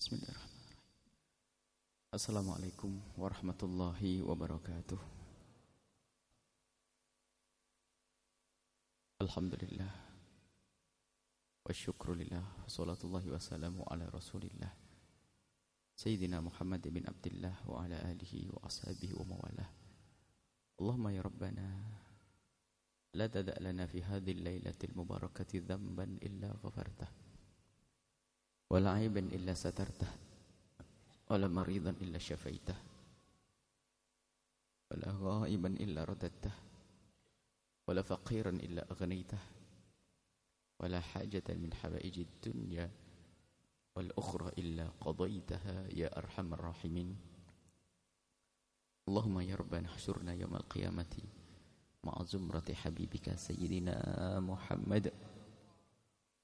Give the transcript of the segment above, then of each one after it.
Bismillahirrahmanirrahim. Assalamualaikum warahmatullahi wabarakatuh. Alhamdulillah. Wa syukrulillah. Wassalatullahi wassalamu ala rasulillah. Sayyidina Muhammad bin Abdullah wa ala alihi wa ashabihi wa mawalah. Allahumma ya Rabbana. La tada' lana fi hadhi al-laylatil mubarakati dhanban illa ghafartah. ولا عيبا إلا سترته ولا مريضا إلا شفيته ولا غائبا إلا رددته ولا فقيرا إلا أغنيته ولا حاجة من حوائج الدنيا والأخرى إلا قضيتها يا أرحم الراحمين. اللهم يا ربنا احشرنا يوم القيامة مع زمرة حبيبك سيدنا محمد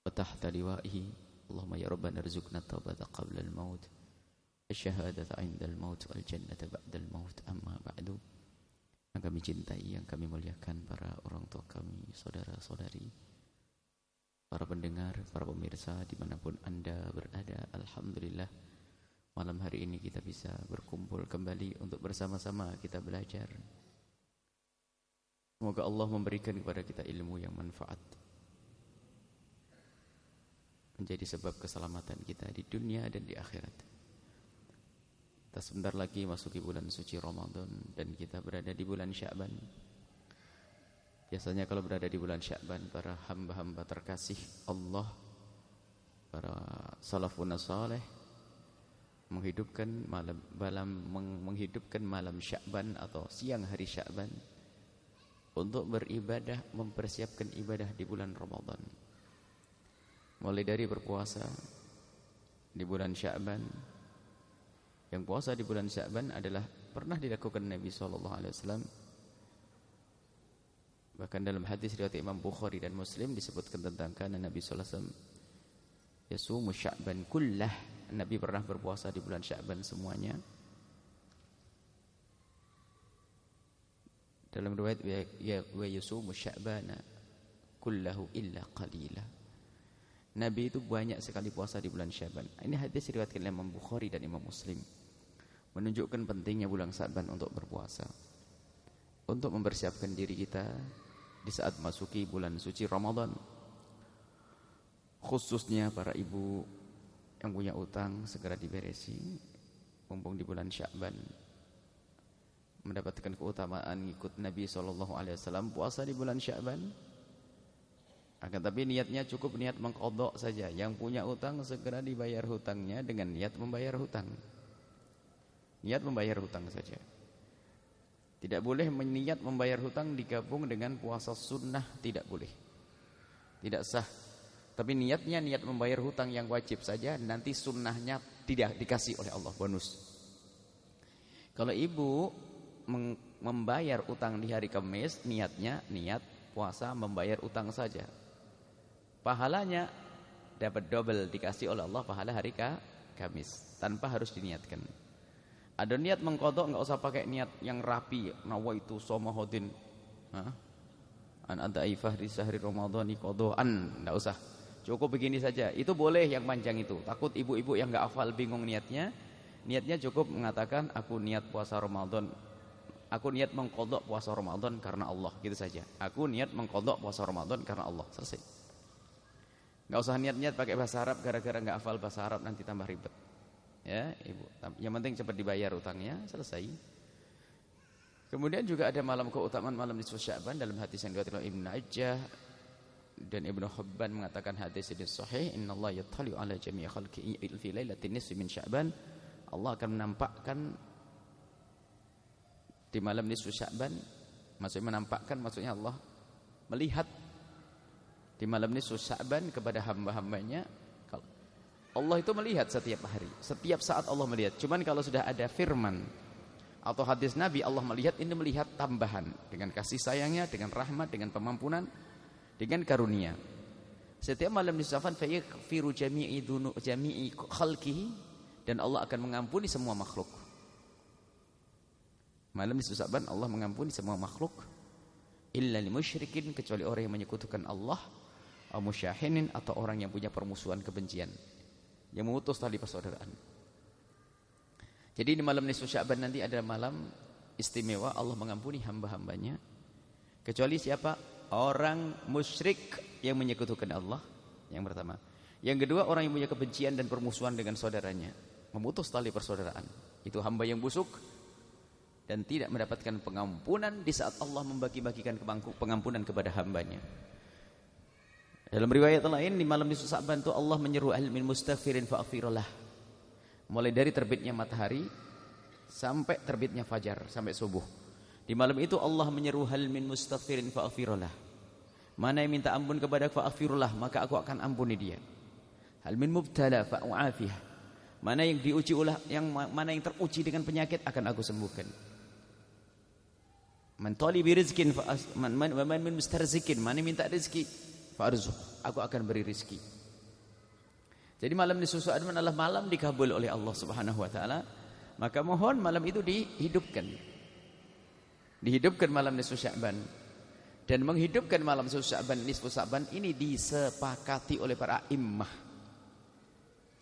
وتحت لوائه Allahumma ya Rabbana rizukna taubata qabla al-maut Asyahadata inda al-maut Wal-jannata ba'da al-maut Amma ba'du Yang kami cintai, yang kami muliakan Para orang tua kami, saudara-saudari Para pendengar, para pemirsa Di mana pun anda berada. Alhamdulillah Malam hari ini kita bisa berkumpul kembali Untuk bersama-sama kita belajar. Semoga Allah memberikan kepada kita ilmu yang manfaat menjadi sebab keselamatan kita di dunia dan di akhirat. Kita sebentar lagi masuki bulan suci Ramadan dan kita berada di bulan Sya'ban. Biasanya kalau berada di bulan Sya'ban para hamba-hamba terkasih Allah para salafun saleh menghidupkan malam malam menghidupkan malam Sya'ban atau siang hari Sya'ban untuk beribadah mempersiapkan ibadah di bulan Ramadan mulai dari berpuasa di bulan Sya'ban yang puasa di bulan Sya'ban adalah pernah dilakukan Nabi sallallahu alaihi wasallam. Bahkan dalam hadis riwayat Imam Bukhari dan Muslim disebutkan tentang kana Nabi sallallahu alaihi wasallam yasumu Sya'ban kullah. Nabi pernah berpuasa di bulan Sya'ban semuanya. Dalam riwayat ya wa yasumu Sya'bana kullahu illa qalila Nabi itu banyak sekali puasa di bulan Syaban. Ini hadis diriwayatkan oleh Imam Bukhari dan Imam Muslim. Menunjukkan pentingnya bulan Syaban untuk berpuasa. Untuk mempersiapkan diri kita di saat masuki bulan suci Ramadan. Khususnya para ibu yang punya utang segera diberesi. Mumpung di bulan Syaban mendapatkan keutamaan ikut Nabi SAW puasa di bulan Syaban akan tapi niatnya cukup niat mengkodok saja. Yang punya utang segera dibayar hutangnya dengan niat membayar hutang. Niat membayar hutang saja. Tidak boleh meniat membayar hutang digabung dengan puasa sunnah. Tidak boleh. Tidak sah. Tapi niatnya niat membayar hutang yang wajib saja. Nanti sunnahnya tidak dikasih oleh Allah. Bonus. Kalau ibu membayar utang di hari Kamis, niatnya niat puasa membayar utang saja pahalanya dapat double dikasih oleh Allah pahala hari Kamis tanpa harus diniatkan. Ada niat mengkodok nggak usah pakai niat yang rapi nawaitu somahodin. An adaifah di sehari Ramadhani kodoan nggak usah. Cukup begini saja. Itu boleh yang panjang itu. Takut ibu-ibu yang nggak hafal bingung niatnya. Niatnya cukup mengatakan aku niat puasa Ramadan. Aku niat mengkodok puasa Ramadan karena Allah gitu saja. Aku niat mengkodok puasa Ramadan karena Allah. Selesai. Gak usah niat-niat pakai bahasa Arab gara-gara gak hafal bahasa Arab nanti tambah ribet. Ya, Ibu. Yang penting cepat dibayar utangnya, selesai. Kemudian juga ada malam keutamaan malam nisfu Sya'ban dalam hadis yang diriwayatkan oleh Ibnu Najah dan Ibnu Hibban mengatakan hadis ini sahih, innallaha yattali'u 'ala jami'i khalqihi fi lailatin nisfi min Sya'ban. Allah akan menampakkan di malam nisfu Sya'ban, maksudnya menampakkan maksudnya Allah melihat di malam ini Sya'ban kepada hamba-hambanya. Allah itu melihat setiap hari setiap saat Allah melihat. Cuman kalau sudah ada firman atau hadis Nabi Allah melihat ini melihat tambahan. Dengan kasih sayangnya dengan rahmat dengan pemampunan dengan karunia. Setiap malam nisafan fayaghfiru jami'i dunu jami'i khalqihi dan Allah akan mengampuni semua makhluk. Malam nisafan Allah mengampuni semua makhluk. Illa limusyrikin kecuali orang yang menyekutukan Allah musyahinin atau orang yang punya permusuhan kebencian yang memutus tali persaudaraan. Jadi di malam nisfu Sya'ban nanti ada malam istimewa Allah mengampuni hamba-hambanya kecuali siapa? Orang musyrik yang menyekutukan Allah yang pertama. Yang kedua orang yang punya kebencian dan permusuhan dengan saudaranya, memutus tali persaudaraan. Itu hamba yang busuk dan tidak mendapatkan pengampunan di saat Allah membagi-bagikan pengampunan kepada hambanya. Dalam riwayat lain di malam nisfu Sa'ban itu Allah menyeru al min mustaghfirin fa'ghfirullah. Mulai dari terbitnya matahari sampai terbitnya fajar sampai subuh. Di malam itu Allah menyeru hal min mustaghfirin fa'ghfirullah. Mana yang minta ampun kepada fa'ghfirullah maka aku akan ampuni dia. Hal min mubtala fa'u'afih. Mana yang diuji ulah yang mana yang teruji dengan penyakit akan aku sembuhkan. Man talibi rizkin man man, man min mustarzikin mana minta rezeki Farzuh, aku akan beri rizki. Jadi malam di susu adman adalah malam dikabul oleh Allah Subhanahu wa taala. Maka mohon malam itu dihidupkan. Dihidupkan malam nisfu Sya'ban. Dan menghidupkan malam nisfu Sya'ban, nisfu Sya'ban ini disepakati oleh para immah.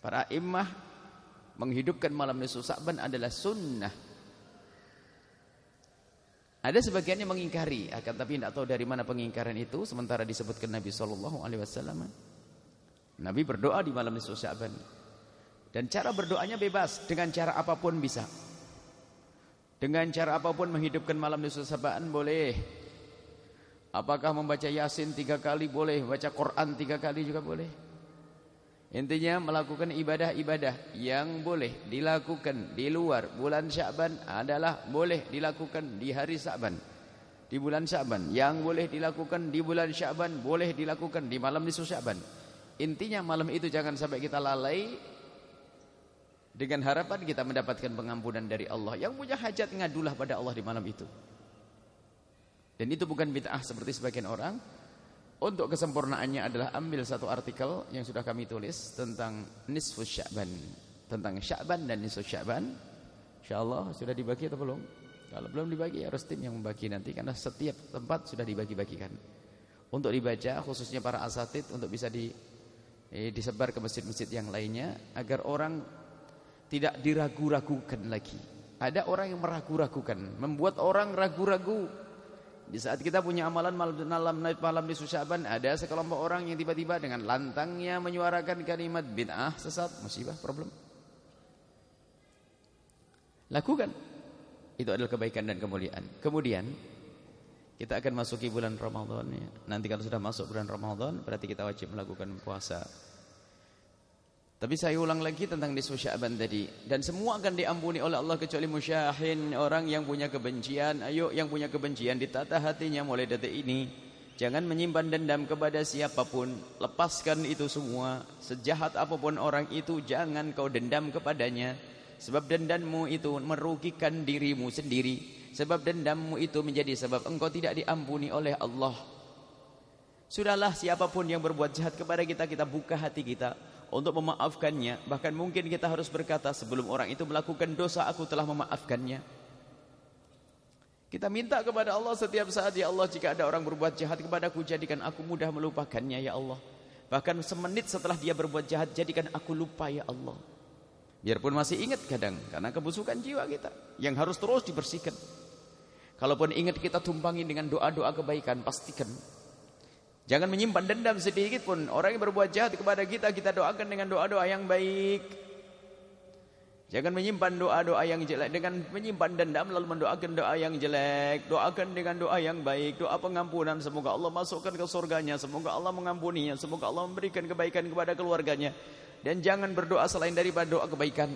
Para immah menghidupkan malam nisfu Sya'ban adalah sunnah ada sebagian yang mengingkari, akan tapi tidak tahu dari mana pengingkaran itu. Sementara disebutkan Nabi Shallallahu Alaihi Wasallam. Nabi berdoa di malam nisfu Sya'ban. Dan cara berdoanya bebas, dengan cara apa pun bisa. Dengan cara apa pun menghidupkan malam nisfu Sya'ban boleh. Apakah membaca Yasin tiga kali boleh, baca Quran tiga kali juga boleh. Intinya melakukan ibadah-ibadah yang boleh dilakukan di luar bulan Sya'ban adalah boleh dilakukan di hari Sya'ban. Di bulan Sya'ban yang boleh dilakukan di bulan Sya'ban boleh dilakukan di malam nisfu Sya'ban. Intinya malam itu jangan sampai kita lalai dengan harapan kita mendapatkan pengampunan dari Allah. Yang punya hajat ngadulah pada Allah di malam itu. Dan itu bukan bid'ah seperti sebagian orang untuk kesempurnaannya adalah ambil satu artikel yang sudah kami tulis tentang nisfu Sya'ban, tentang Sya'ban dan nisfu Sya'ban. Insyaallah sudah dibagi atau belum? Kalau belum dibagi harus tim yang membagi nanti karena setiap tempat sudah dibagi-bagikan. Untuk dibaca khususnya para asatid untuk bisa di eh, disebar ke masjid-masjid yang lainnya agar orang tidak diragu-ragukan lagi. Ada orang yang meragu-ragukan, membuat orang ragu-ragu di saat kita punya amalan malam malam di Syaban ada sekelompok orang yang tiba-tiba dengan lantangnya menyuarakan kalimat bid'ah sesat musibah problem. Lakukan. Itu adalah kebaikan dan kemuliaan. Kemudian kita akan masuki bulan Ramadan ya. Nanti kalau sudah masuk bulan Ramadan berarti kita wajib melakukan puasa tapi saya ulang lagi tentang nisfu Sya'ban tadi dan semua akan diampuni oleh Allah kecuali musyahin orang yang punya kebencian. Ayo yang punya kebencian ditata hatinya mulai detik ini. Jangan menyimpan dendam kepada siapa pun. Lepaskan itu semua. Sejahat apa pun orang itu jangan kau dendam kepadanya. Sebab dendammu itu merugikan dirimu sendiri. Sebab dendammu itu menjadi sebab engkau tidak diampuni oleh Allah. Sudahlah siapa pun yang berbuat jahat kepada kita kita buka hati kita untuk memaafkannya. Bahkan mungkin kita harus berkata sebelum orang itu melakukan dosa aku telah memaafkannya. Kita minta kepada Allah setiap saat ya Allah jika ada orang berbuat jahat kepadaku jadikan aku mudah melupakannya ya Allah. Bahkan semenit setelah dia berbuat jahat jadikan aku lupa ya Allah. Biarpun masih ingat kadang karena kebusukan jiwa kita yang harus terus dibersihkan. Kalaupun ingat kita tumpangi dengan doa-doa kebaikan pastikan Jangan menyimpan dendam sedikit pun. Orang yang berbuat jahat kepada kita, kita doakan dengan doa-doa yang baik. Jangan menyimpan doa-doa yang jelek dengan menyimpan dendam lalu mendoakan doa yang jelek. Doakan dengan doa yang baik, doa pengampunan. Semoga Allah masukkan ke surganya, semoga Allah mengampuninya, semoga Allah memberikan kebaikan kepada keluarganya. Dan jangan berdoa selain daripada doa kebaikan.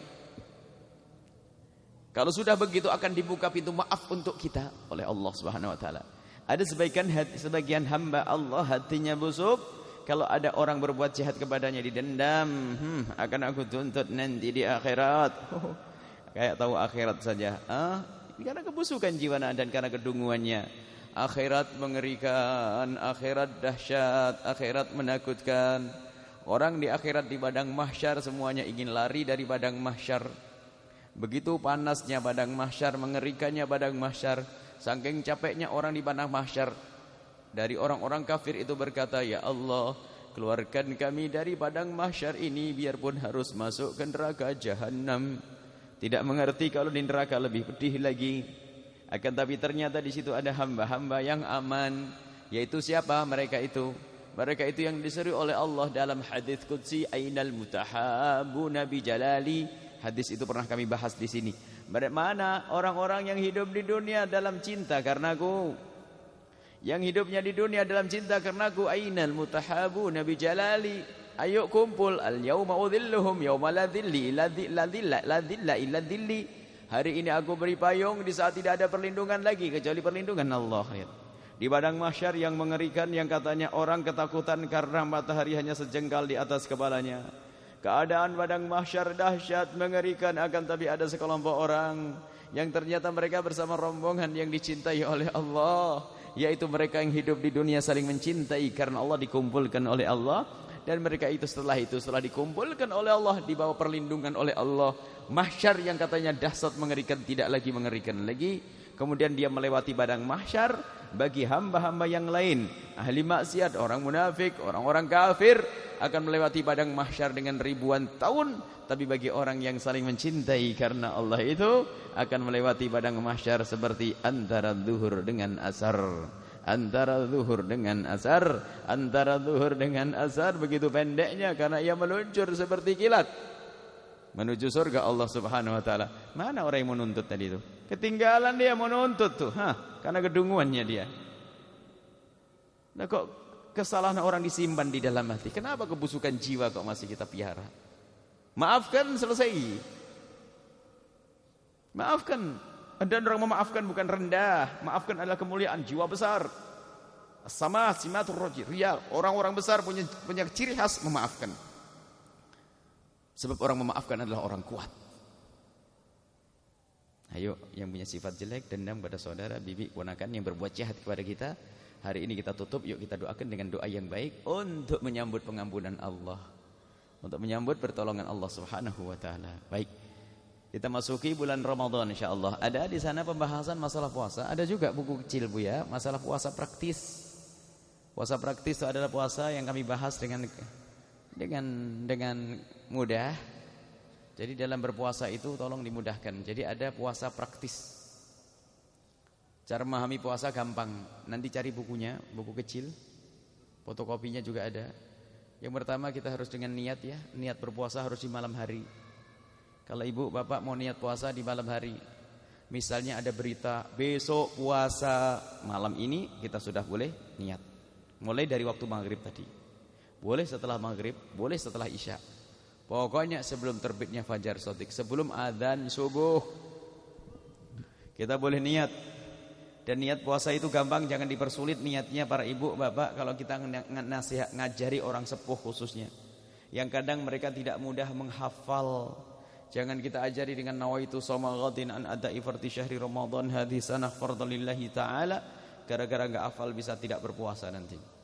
Kalau sudah begitu akan dibuka pintu maaf untuk kita oleh Allah Subhanahu wa taala. Ada sebagian hati, sebagian hamba Allah hatinya busuk. Kalau ada orang berbuat jahat kepadanya didendam, hmm, akan aku tuntut nanti di akhirat. Oh, kayak tahu akhirat saja. Ah, karena kebusukan jiwa dan karena kedunguannya. Akhirat mengerikan, akhirat dahsyat, akhirat menakutkan. Orang di akhirat di padang mahsyar semuanya ingin lari dari padang mahsyar. Begitu panasnya padang mahsyar, mengerikannya padang mahsyar. Saking capeknya orang di padang mahsyar dari orang-orang kafir itu berkata, "Ya Allah, keluarkan kami dari padang mahsyar ini biarpun harus masuk ke neraka jahanam. Tidak mengerti kalau di neraka lebih pedih lagi. Akan tapi ternyata di situ ada hamba-hamba yang aman, yaitu siapa? Mereka itu mereka itu yang diseru oleh Allah dalam hadis qudsi ainal mutahabu nabi jalali. Hadis itu pernah kami bahas di sini. Mana orang-orang yang hidup di dunia dalam cinta karenaku? Yang hidupnya di dunia dalam cinta karenaku ainal mutahabu nabi jalali. Ayo kumpul al yauma udhilluhum yauma la dhilli illa dhilla la dhilla. Hari ini aku beri payung di saat tidak ada perlindungan lagi kecuali perlindungan Allah. Ya. Di padang mahsyar yang mengerikan yang katanya orang ketakutan karena matahari hanya sejengkal di atas kepalanya. Keadaan padang mahsyar dahsyat mengerikan akan tapi ada sekelompok orang yang ternyata mereka bersama rombongan yang dicintai oleh Allah, yaitu mereka yang hidup di dunia saling mencintai karena Allah dikumpulkan oleh Allah dan mereka itu setelah itu setelah dikumpulkan oleh Allah di bawah perlindungan oleh Allah. Mahsyar yang katanya dahsyat mengerikan tidak lagi mengerikan lagi kemudian dia melewati padang mahsyar bagi hamba-hamba yang lain. Ahli maksiat, orang munafik, orang-orang kafir akan melewati padang mahsyar dengan ribuan tahun. Tapi bagi orang yang saling mencintai karena Allah itu akan melewati padang mahsyar seperti antara zuhur dengan asar. Antara zuhur dengan asar antara zuhur dengan asar begitu pendeknya karena ia meluncur seperti kilat menuju surga Allah Subhanahu wa taala. Mana orang yang menuntut tadi itu? Ketinggalan dia menuntut tuh, ha, karena kedunguannya dia. Nah kok kesalahan orang disimpan di dalam hati? Kenapa kebusukan jiwa kok masih kita piara? Maafkan selesai. Maafkan. Dan orang memaafkan bukan rendah, maafkan adalah kemuliaan jiwa besar. Sama simatur roji. Orang-orang besar punya punya ciri khas memaafkan. Sebab orang memaafkan adalah orang kuat. Ayo yang punya sifat jelek dendam pada saudara, bibi, ponakan yang berbuat jahat kepada kita. Hari ini kita tutup, yuk kita doakan dengan doa yang baik untuk menyambut pengampunan Allah. Untuk menyambut pertolongan Allah Subhanahu wa taala. Baik. Kita masuki bulan Ramadan insyaallah. Ada di sana pembahasan masalah puasa, ada juga buku kecil Bu ya, masalah puasa praktis. Puasa praktis itu adalah puasa yang kami bahas dengan dengan dengan mudah. Jadi dalam berpuasa itu tolong dimudahkan. Jadi ada puasa praktis. Cara memahami puasa gampang. Nanti cari bukunya, buku kecil. Fotokopinya juga ada. Yang pertama kita harus dengan niat ya. Niat berpuasa harus di malam hari. Kalau ibu bapak mau niat puasa di malam hari. Misalnya ada berita besok puasa malam ini kita sudah boleh niat. Mulai dari waktu maghrib tadi. Boleh setelah maghrib, boleh setelah isya. Pokoknya sebelum terbitnya fajar sotik, sebelum adzan subuh, kita boleh niat. Dan niat puasa itu gampang, jangan dipersulit niatnya para ibu, bapak. Kalau kita nasihat ngajari orang sepuh khususnya, yang kadang mereka tidak mudah menghafal. Jangan kita ajari dengan nawaitu soma ghadin an ada'i farti syahri Ramadan hadis sanah fardalillahi ta'ala. Gara-gara enggak hafal bisa tidak berpuasa nanti.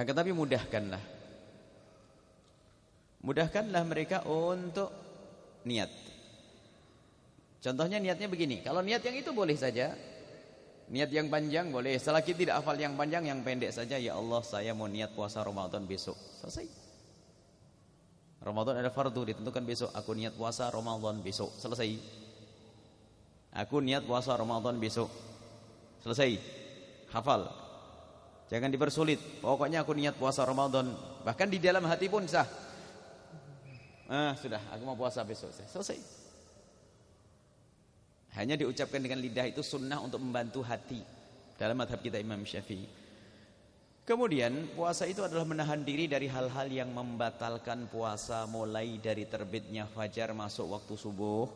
Akan tapi mudahkanlah. Mudahkanlah mereka untuk niat. Contohnya niatnya begini. Kalau niat yang itu boleh saja. Niat yang panjang boleh. Selagi tidak hafal yang panjang, yang pendek saja. Ya Allah, saya mau niat puasa Ramadan besok. Selesai. Ramadan ada fardu ditentukan besok. Aku niat puasa Ramadan besok. Selesai. Aku niat puasa Ramadan besok. Selesai. Hafal. Jangan dipersulit. Pokoknya aku niat puasa Ramadan. Bahkan di dalam hati pun sah. Ah, sudah, aku mau puasa besok. Selesai. Hanya diucapkan dengan lidah itu sunnah untuk membantu hati. Dalam madhab kita Imam Syafi'i. Kemudian puasa itu adalah menahan diri dari hal-hal yang membatalkan puasa mulai dari terbitnya fajar masuk waktu subuh.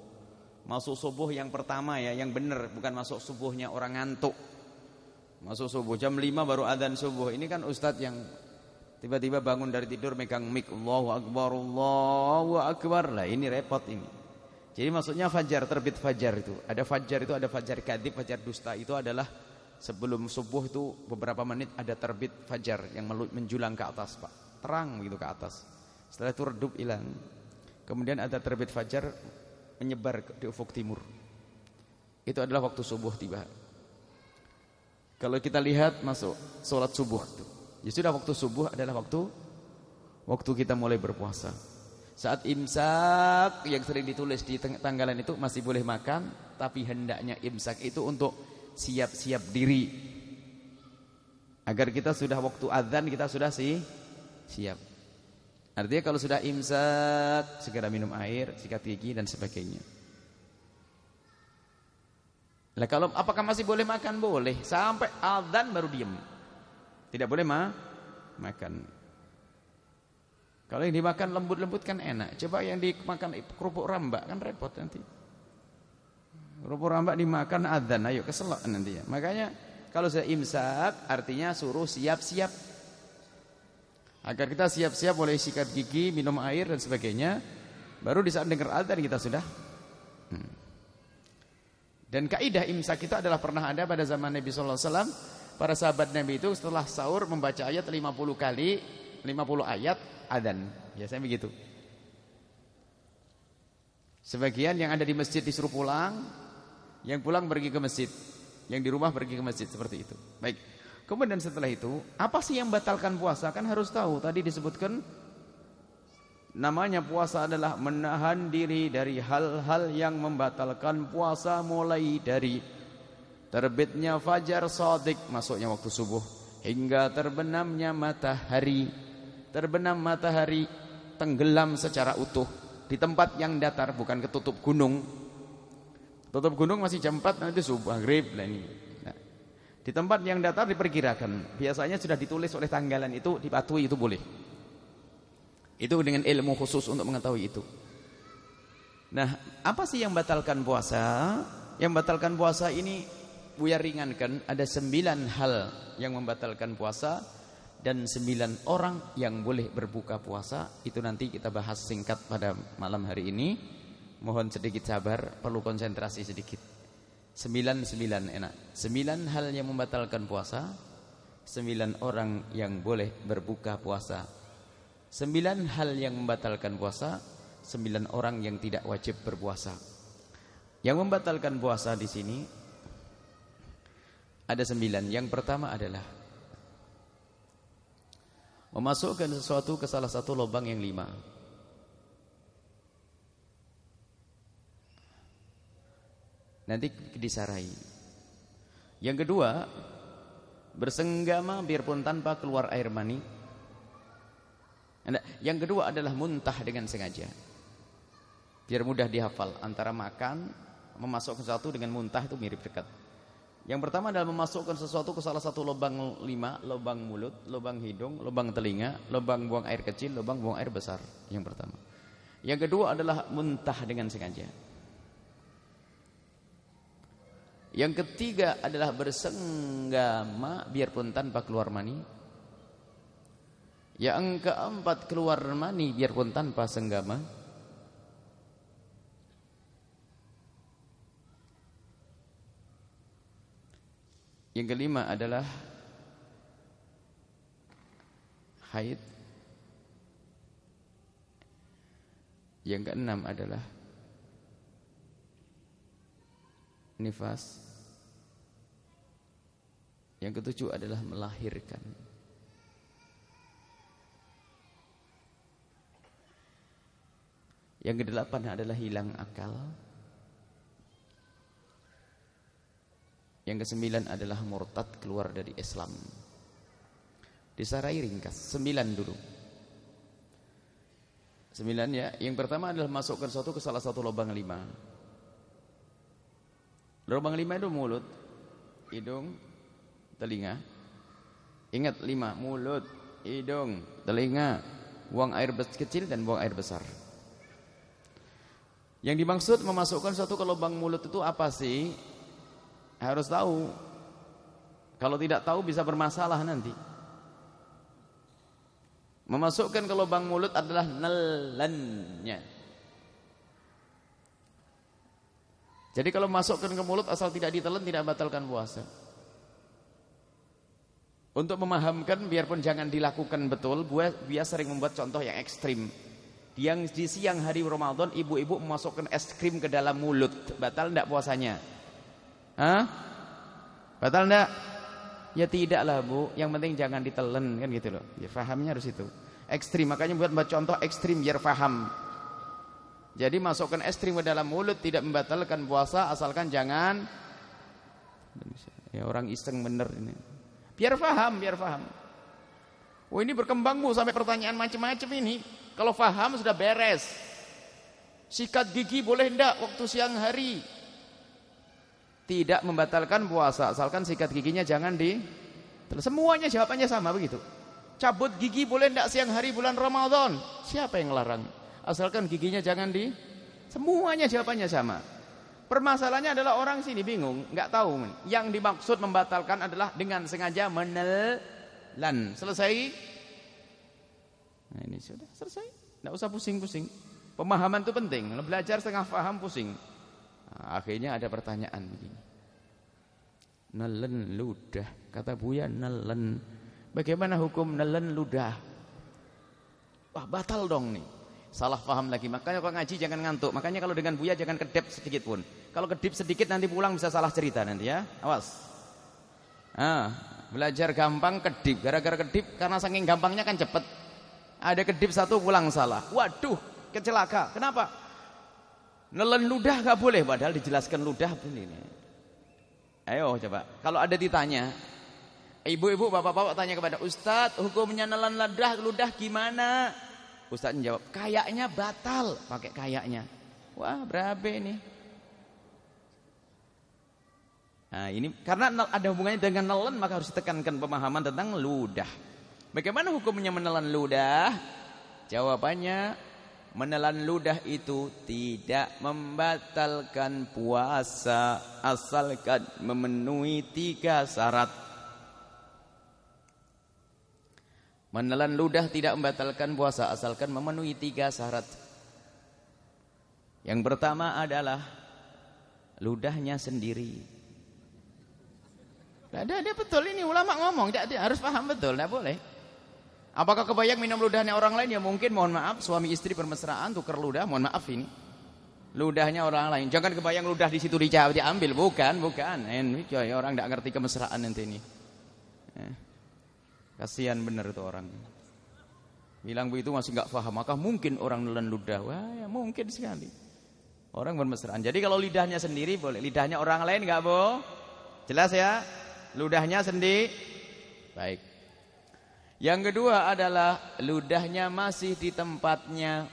Masuk subuh yang pertama ya, yang benar bukan masuk subuhnya orang ngantuk. Masuk subuh jam 5 baru adzan subuh. Ini kan ustadz yang tiba-tiba bangun dari tidur megang mic Allahu akbar Allahu akbar. Lah ini repot ini. Jadi maksudnya fajar terbit fajar itu. Ada fajar itu ada fajar kadib, fajar dusta itu adalah sebelum subuh itu beberapa menit ada terbit fajar yang menjulang ke atas, Pak. Terang begitu ke atas. Setelah itu redup hilang. Kemudian ada terbit fajar menyebar di ufuk timur. Itu adalah waktu subuh tiba. Kalau kita lihat masuk sholat subuh itu. Ya sudah waktu subuh adalah waktu waktu kita mulai berpuasa. Saat imsak yang sering ditulis di tanggalan itu masih boleh makan, tapi hendaknya imsak itu untuk siap-siap diri. Agar kita sudah waktu azan kita sudah sih siap. Artinya kalau sudah imsak segera minum air, sikat gigi dan sebagainya. Lah kalau apakah masih boleh makan? Boleh. Sampai azan baru diam. Tidak boleh ma makan. Kalau yang dimakan lembut-lembut kan enak. Coba yang dimakan kerupuk rambak kan repot nanti. Kerupuk rambak dimakan azan, ayo keselak nanti ya. Makanya kalau saya imsak artinya suruh siap-siap. Agar kita siap-siap boleh sikat gigi, minum air dan sebagainya. Baru di saat dengar azan kita sudah. Dan kaidah imsak itu adalah pernah ada pada zaman Nabi sallallahu alaihi wasallam. Para sahabat Nabi itu setelah sahur membaca ayat 50 kali, 50 ayat adzan. Biasanya begitu. Sebagian yang ada di masjid disuruh pulang, yang pulang pergi ke masjid, yang di rumah pergi ke masjid seperti itu. Baik. Kemudian setelah itu, apa sih yang batalkan puasa? Kan harus tahu. Tadi disebutkan Namanya puasa adalah menahan diri dari hal-hal yang membatalkan puasa mulai dari terbitnya fajar sodik masuknya waktu subuh hingga terbenamnya matahari. Terbenam matahari tenggelam secara utuh di tempat yang datar bukan ketutup gunung. Tutup gunung masih jam 4 nanti subuh maghrib lah ini. Nah, di tempat yang datar diperkirakan. Biasanya sudah ditulis oleh tanggalan itu dipatuhi itu boleh itu dengan ilmu khusus untuk mengetahui itu. Nah, apa sih yang batalkan puasa? Yang batalkan puasa ini Buya ringankan ada sembilan hal yang membatalkan puasa dan sembilan orang yang boleh berbuka puasa. Itu nanti kita bahas singkat pada malam hari ini. Mohon sedikit sabar, perlu konsentrasi sedikit. Sembilan sembilan enak. Sembilan hal yang membatalkan puasa. Sembilan orang yang boleh berbuka puasa Sembilan hal yang membatalkan puasa, sembilan orang yang tidak wajib berpuasa. Yang membatalkan puasa di sini ada sembilan. Yang pertama adalah memasukkan sesuatu ke salah satu lubang yang lima. Nanti disarai. Yang kedua, bersenggama biarpun tanpa keluar air mani yang kedua adalah muntah dengan sengaja. Biar mudah dihafal antara makan, memasukkan sesuatu dengan muntah itu mirip dekat. Yang pertama adalah memasukkan sesuatu ke salah satu lubang lima, lubang mulut, lubang hidung, lubang telinga, lubang buang air kecil, lubang buang air besar. Yang pertama. Yang kedua adalah muntah dengan sengaja. Yang ketiga adalah bersenggama biarpun tanpa keluar mani yang keempat keluar mani biarpun tanpa senggama. Yang kelima adalah haid. Yang keenam adalah nifas. Yang ketujuh adalah melahirkan. Yang kedelapan adalah hilang akal. Yang kesembilan adalah murtad keluar dari Islam. Disarai ringkas, sembilan dulu. Sembilan ya. Yang pertama adalah masukkan sesuatu ke salah satu lubang lima. Lubang lima itu mulut, hidung, telinga. Ingat lima, mulut, hidung, telinga, buang air kecil dan buang air besar. Yang dimaksud memasukkan satu ke lubang mulut itu apa sih? Harus tahu. Kalau tidak tahu bisa bermasalah nanti. Memasukkan ke lubang mulut adalah nelannya. Jadi kalau masukkan ke mulut asal tidak ditelan tidak batalkan puasa. Untuk memahamkan biarpun jangan dilakukan betul, biasa sering membuat contoh yang ekstrim. Yang di siang hari Ramadan ibu-ibu memasukkan es krim ke dalam mulut, batal enggak puasanya? Hah? Batal enggak? Ya tidaklah bu, yang penting jangan ditelen kan gitu loh. Ya fahamnya harus itu. Ekstrim, makanya buat contoh ekstrim biar faham. Jadi masukkan ekstrim ke dalam mulut tidak membatalkan puasa asalkan jangan ya orang iseng bener ini. Biar faham, biar faham. Oh ini berkembang bu sampai pertanyaan macam-macam ini. Kalau faham sudah beres. Sikat gigi boleh ndak waktu siang hari? tidak membatalkan puasa asalkan sikat giginya jangan di semuanya jawabannya sama begitu. Cabut gigi boleh tidak siang hari bulan Ramadan? Siapa yang melarang asalkan giginya jangan di semuanya jawabannya sama. Permasalahannya adalah orang sini bingung nggak tahu yang dimaksud membatalkan adalah dengan sengaja menelan. Selesai nah ini sudah selesai tidak usah pusing-pusing pemahaman itu penting belajar setengah paham pusing Nah, akhirnya ada pertanyaan begini. Nelen ludah, kata Buya nelen. Bagaimana hukum nelen ludah? Wah, batal dong nih. Salah paham lagi. Makanya kalau ngaji jangan ngantuk. Makanya kalau dengan Buya jangan kedip sedikit pun. Kalau kedip sedikit nanti pulang bisa salah cerita nanti ya. Awas. Ah, belajar gampang kedip. Gara-gara kedip karena saking gampangnya kan cepet. Ada kedip satu pulang salah. Waduh, kecelaka. Kenapa? Nelen ludah gak boleh padahal dijelaskan ludah ini. Ayo coba. Kalau ada ditanya, ibu-ibu, bapak-bapak tanya kepada Ustadz, hukumnya nelen ludah, ludah gimana? Ustadz menjawab, kayaknya batal, pakai kayaknya. Wah, berapa ini? Nah, ini karena ada hubungannya dengan nelen maka harus ditekankan pemahaman tentang ludah. Bagaimana hukumnya menelan ludah? Jawabannya menelan ludah itu tidak membatalkan puasa asalkan memenuhi tiga syarat. Menelan ludah tidak membatalkan puasa asalkan memenuhi tiga syarat. Yang pertama adalah ludahnya sendiri. Ada ada betul ini ulama ngomong, harus paham betul, tidak boleh. Apakah kebayang minum ludahnya orang lain? Ya mungkin mohon maaf suami istri bermesraan tukar ludah, mohon maaf ini. Ludahnya orang lain. Jangan kebayang ludah di situ dicabut diambil, bukan, bukan. Ini ya, orang tidak ngerti kemesraan nanti ini. Eh. Kasihan benar itu orang. Bilang begitu masih nggak paham. Maka mungkin orang nelen ludah? Wah, ya mungkin sekali. Orang bermesraan. Jadi kalau lidahnya sendiri boleh, lidahnya orang lain nggak boh? Jelas ya? Ludahnya sendiri. Baik. Yang kedua adalah ludahnya masih di tempatnya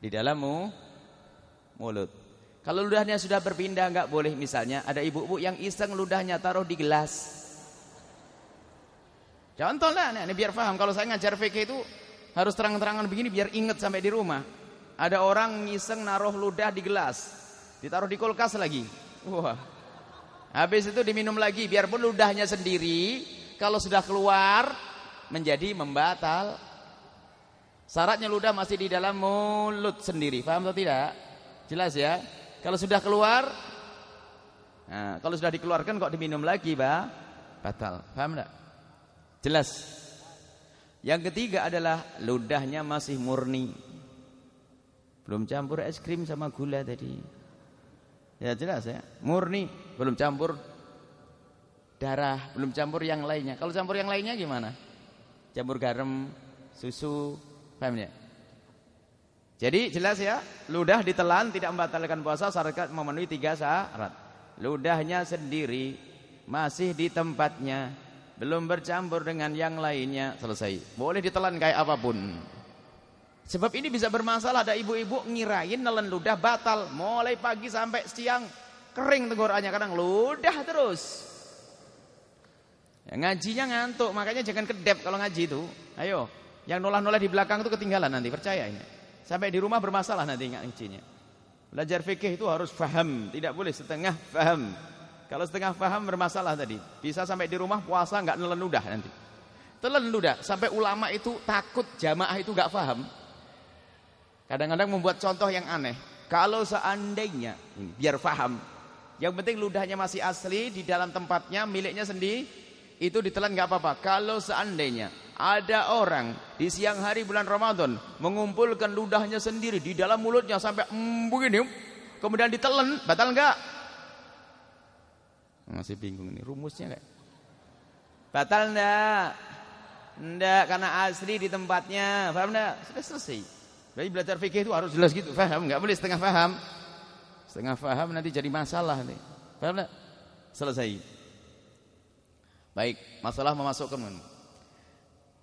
di dalam mulut. Kalau ludahnya sudah berpindah nggak boleh misalnya ada ibu-ibu yang iseng ludahnya taruh di gelas. Contoh lah, ini biar paham. Kalau saya ngajar fikih itu harus terang-terangan begini biar inget sampai di rumah. Ada orang iseng naruh ludah di gelas, ditaruh di kulkas lagi. Wah. Habis itu diminum lagi, biarpun ludahnya sendiri, kalau sudah keluar menjadi membatal. Syaratnya ludah masih di dalam mulut sendiri. Paham atau tidak? Jelas ya? Kalau sudah keluar Nah, kalau sudah dikeluarkan kok diminum lagi, Pak? Batal. Paham enggak? Jelas. Yang ketiga adalah ludahnya masih murni. Belum campur es krim sama gula tadi. Ya jelas ya. Murni, belum campur darah, belum campur yang lainnya. Kalau campur yang lainnya gimana? Campur garam, susu, paham ya? Jadi jelas ya, ludah ditelan tidak membatalkan puasa syarat memenuhi tiga syarat. Ludahnya sendiri masih di tempatnya, belum bercampur dengan yang lainnya, selesai. Boleh ditelan kayak apa pun. Sebab ini bisa bermasalah ada ibu-ibu ngirain nelen ludah batal mulai pagi sampai siang kering tenggorokannya kadang ludah terus. Ya, ngajinya ngantuk, makanya jangan kedep kalau ngaji itu. Ayo, yang nolah-nolah di belakang itu ketinggalan nanti, percaya ini. Sampai di rumah bermasalah nanti ngajinya. Belajar fikih itu harus faham, tidak boleh setengah faham. Kalau setengah faham bermasalah tadi. Bisa sampai di rumah puasa nggak nelen ludah nanti. Telen ludah sampai ulama itu takut jamaah itu nggak faham. Kadang-kadang membuat contoh yang aneh. Kalau seandainya biar faham, yang penting ludahnya masih asli di dalam tempatnya miliknya sendiri itu ditelan nggak apa-apa. Kalau seandainya ada orang di siang hari bulan Ramadan mengumpulkan ludahnya sendiri di dalam mulutnya sampai mm, begini, kemudian ditelan, batal nggak? Masih bingung ini rumusnya kayak. Batal enggak? Enggak, karena asli di tempatnya. Paham enggak? Sudah selesai. Jadi belajar fikih itu harus jelas gitu. Paham? Enggak boleh setengah paham. Setengah paham nanti jadi masalah nih. Paham enggak? Selesai. Baik, masalah memasukkan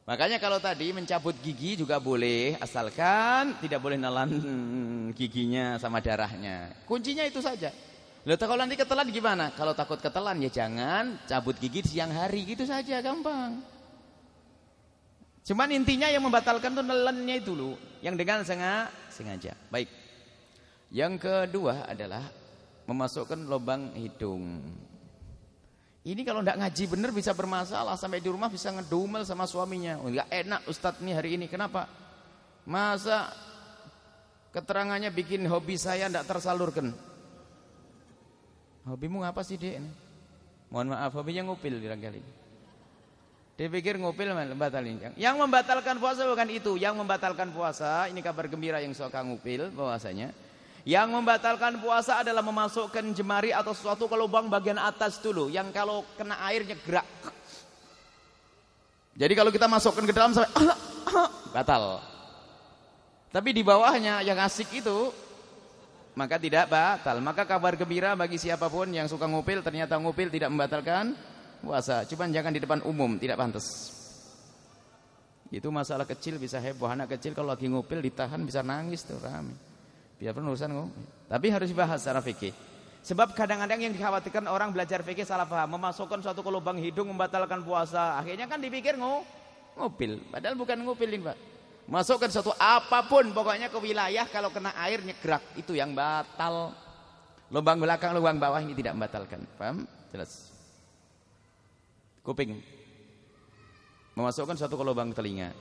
Makanya kalau tadi mencabut gigi juga boleh asalkan tidak boleh nelan giginya sama darahnya. Kuncinya itu saja. Lalu kalau nanti ketelan gimana? Kalau takut ketelan ya jangan cabut gigi siang hari gitu saja gampang. Cuman intinya yang membatalkan tuh nelannya itu loh, yang dengan sengaja. sengaja. Baik. Yang kedua adalah memasukkan lubang hidung. Ini kalau tidak ngaji benar bisa bermasalah sampai di rumah bisa ngedumel sama suaminya. Oh, enak Ustadz nih hari ini. Kenapa? Masa keterangannya bikin hobi saya tidak tersalurkan. Hobimu ngapa sih, Dek? Mohon maaf, hobinya ngupil kali. Dia pikir ngupil batalin. Yang membatalkan puasa bukan itu. Yang membatalkan puasa, ini kabar gembira yang suka ngupil bahwasanya yang membatalkan puasa adalah memasukkan jemari atau sesuatu ke lubang bagian atas dulu. Yang kalau kena airnya gerak. Jadi kalau kita masukkan ke dalam sampai ah, ah, batal. Tapi di bawahnya yang asik itu maka tidak batal. Maka kabar gembira bagi siapa pun yang suka ngupil ternyata ngupil tidak membatalkan puasa. Cuman jangan di depan umum, tidak pantas. Itu masalah kecil bisa heboh anak kecil kalau lagi ngupil ditahan bisa nangis tuh rame. Biarpun urusan Tapi harus dibahas secara fikih. Sebab kadang-kadang yang dikhawatirkan orang belajar fikih salah paham, memasukkan suatu ke lubang hidung membatalkan puasa. Akhirnya kan dipikir ng ngupil, padahal bukan ngupilin, Pak. Masukkan suatu apa pun pokoknya ke wilayah kalau kena air nyegerak itu yang batal. Lubang belakang, lubang bawah ini tidak membatalkan. Paham? Jelas. Kuping. Memasukkan suatu ke lubang telinga.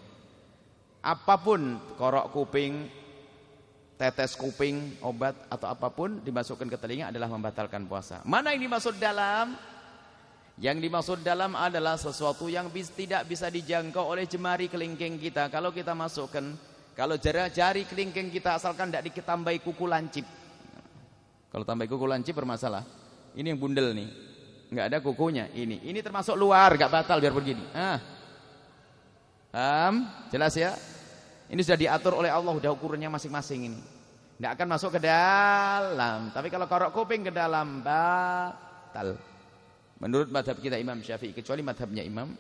Apa pun korok kuping, tetes kuping, obat atau apa pun dimasukkan ke telinga adalah membatalkan puasa. Mana yang dimaksud dalam? Yang dimaksud dalam adalah sesuatu yang bis, tidak bisa dijangkau oleh jemari kelingking kita. Kalau kita masukkan, kalau jari, jari kelingking kita asalkan tidak ditambahi kuku lancip. Kalau tambah kuku lancip bermasalah. Ini yang bundel nih. Enggak ada kukunya. Ini, ini termasuk luar, enggak batal biar begini. Ah. Um, jelas ya? Ini sudah diatur oleh Allah, sudah ukurannya masing-masing ini. Tidak akan masuk ke dalam. Tapi kalau korok kuping ke dalam, batal. Menurut madhab kita Imam Syafi'i, kecuali madhabnya Imam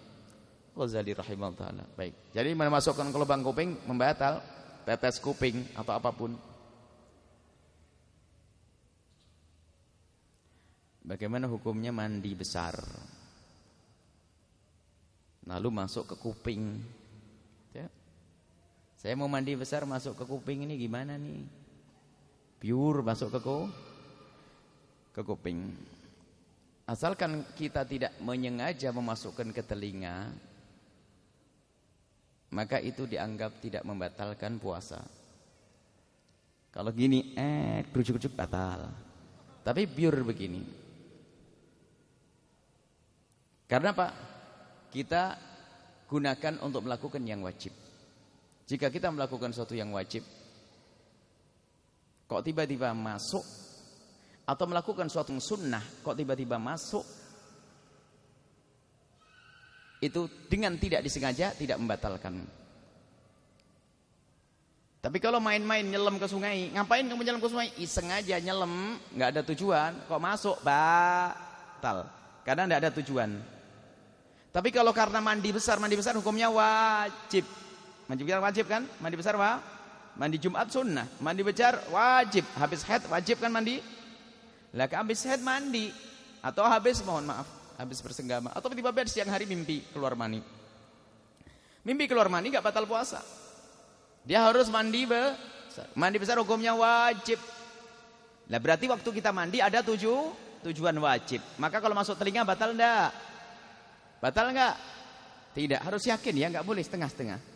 Ghazali rahimahullah ta'ala. Baik. Jadi memasukkan ke lubang kuping, membatal. Tetes kuping atau apa pun. Bagaimana hukumnya mandi besar? Lalu masuk ke kuping. Saya mau mandi besar masuk ke kuping ini gimana nih? Pure masuk ke ku, ke kuping. Asalkan kita tidak menyengaja memasukkan ke telinga, maka itu dianggap tidak membatalkan puasa. Kalau gini, eh, kerucuk-kerucuk batal. Tapi pure begini. Karena apa? Kita gunakan untuk melakukan yang wajib. Jika kita melakukan sesuatu yang wajib Kok tiba-tiba masuk? Atau melakukan suatu sunnah Kok tiba-tiba masuk? Itu dengan tidak disengaja Tidak membatalkan. Tapi kalau main-main nyelam ke sungai Ngapain kamu nyelam ke sungai? Iseng aja nyelam nggak ada tujuan. Kok masuk? Batal. Karena tidak ada tujuan. Tapi kalau karena mandi besar Mandi besar hukumnya wajib Mandi besar wajib kan? Mandi besar wa? Mandi Jumat sunnah. Mandi besar wajib. Habis head wajib kan mandi? Lah habis head mandi atau habis mohon maaf, habis bersenggama atau tiba-tiba siang hari mimpi keluar mani. Mimpi keluar mani gak batal puasa. Dia harus mandi besar. Mandi besar hukumnya wajib. Lah berarti waktu kita mandi ada tujuh tujuan wajib. Maka kalau masuk telinga batal enggak? Batal enggak? Tidak, harus yakin ya, enggak boleh setengah-setengah.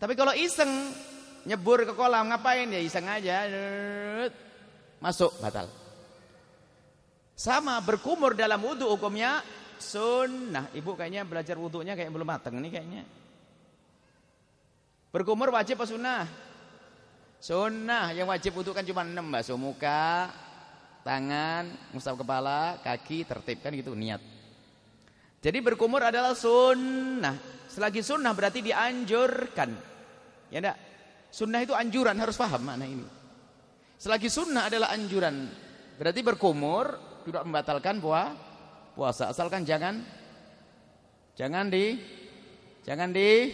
Tapi kalau iseng nyebur ke kolam ngapain ya iseng aja masuk batal. Sama berkumur dalam wudhu hukumnya sunnah. Ibu kayaknya belajar wudhunya kayak belum matang nih kayaknya. Berkumur wajib apa sunnah? Sunnah yang wajib wudhu kan cuma enam basuh muka, tangan, musab kepala, kaki, tertib kan gitu niat. Jadi berkumur adalah sunnah. Selagi sunnah berarti dianjurkan. Ya enggak? Sunnah itu anjuran, harus paham mana ini. Selagi sunnah adalah anjuran. Berarti berkumur tidak membatalkan puasa. Puasa asalkan jangan jangan di jangan di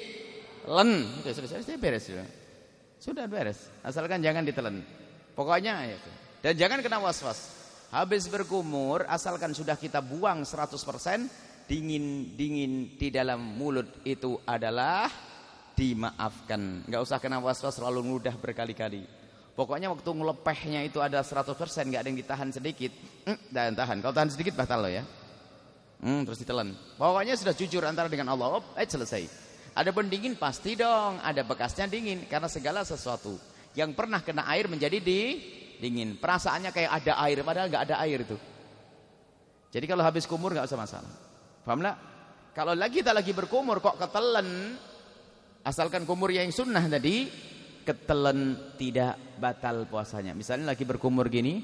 len. Sudah, sudah, sudah beres sudah. Sudah beres. Asalkan jangan ditelan. Pokoknya ya. Dan jangan kena was-was. Habis berkumur asalkan sudah kita buang 100% dingin-dingin di dalam mulut itu adalah dimaafkan. Enggak usah kena was-was terlalu mudah berkali-kali. Pokoknya waktu ngelepehnya itu ada 100% enggak ada yang ditahan sedikit. Hmm, dan tahan. Kalau tahan sedikit batal loh ya. Hmm, terus ditelan. Pokoknya sudah jujur antara dengan Allah. Oh, eh selesai. Ada pendingin pasti dong, ada bekasnya dingin karena segala sesuatu yang pernah kena air menjadi di dingin. Perasaannya kayak ada air padahal enggak ada air itu. Jadi kalau habis kumur enggak usah masalah. Paham lah? Kalau lagi kita lagi berkumur kok ketelan Asalkan kumur yang sunnah tadi Ketelen tidak batal puasanya. Misalnya lagi berkumur gini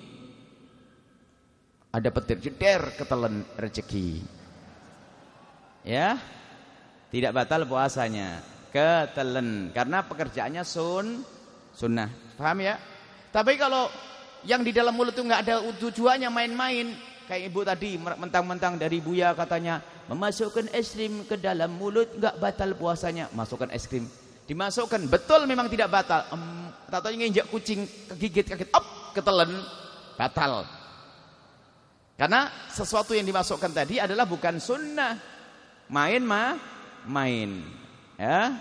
Ada petir jeder ketelen rezeki Ya? Tidak batal puasanya. Ketelen. Karena pekerjaannya sun Sunnah. Paham ya? Tapi kalau yang di dalam mulut itu nggak ada tujuannya main-main Kayak ibu tadi mentang-mentang dari Buya katanya memasukkan es krim ke dalam mulut enggak batal puasanya. Masukkan es krim. Dimasukkan betul memang tidak batal. Um, Tatanya nginjak kucing kegigit kaki op ketelan batal. Karena sesuatu yang dimasukkan tadi adalah bukan sunnah. Main mah main. Ya.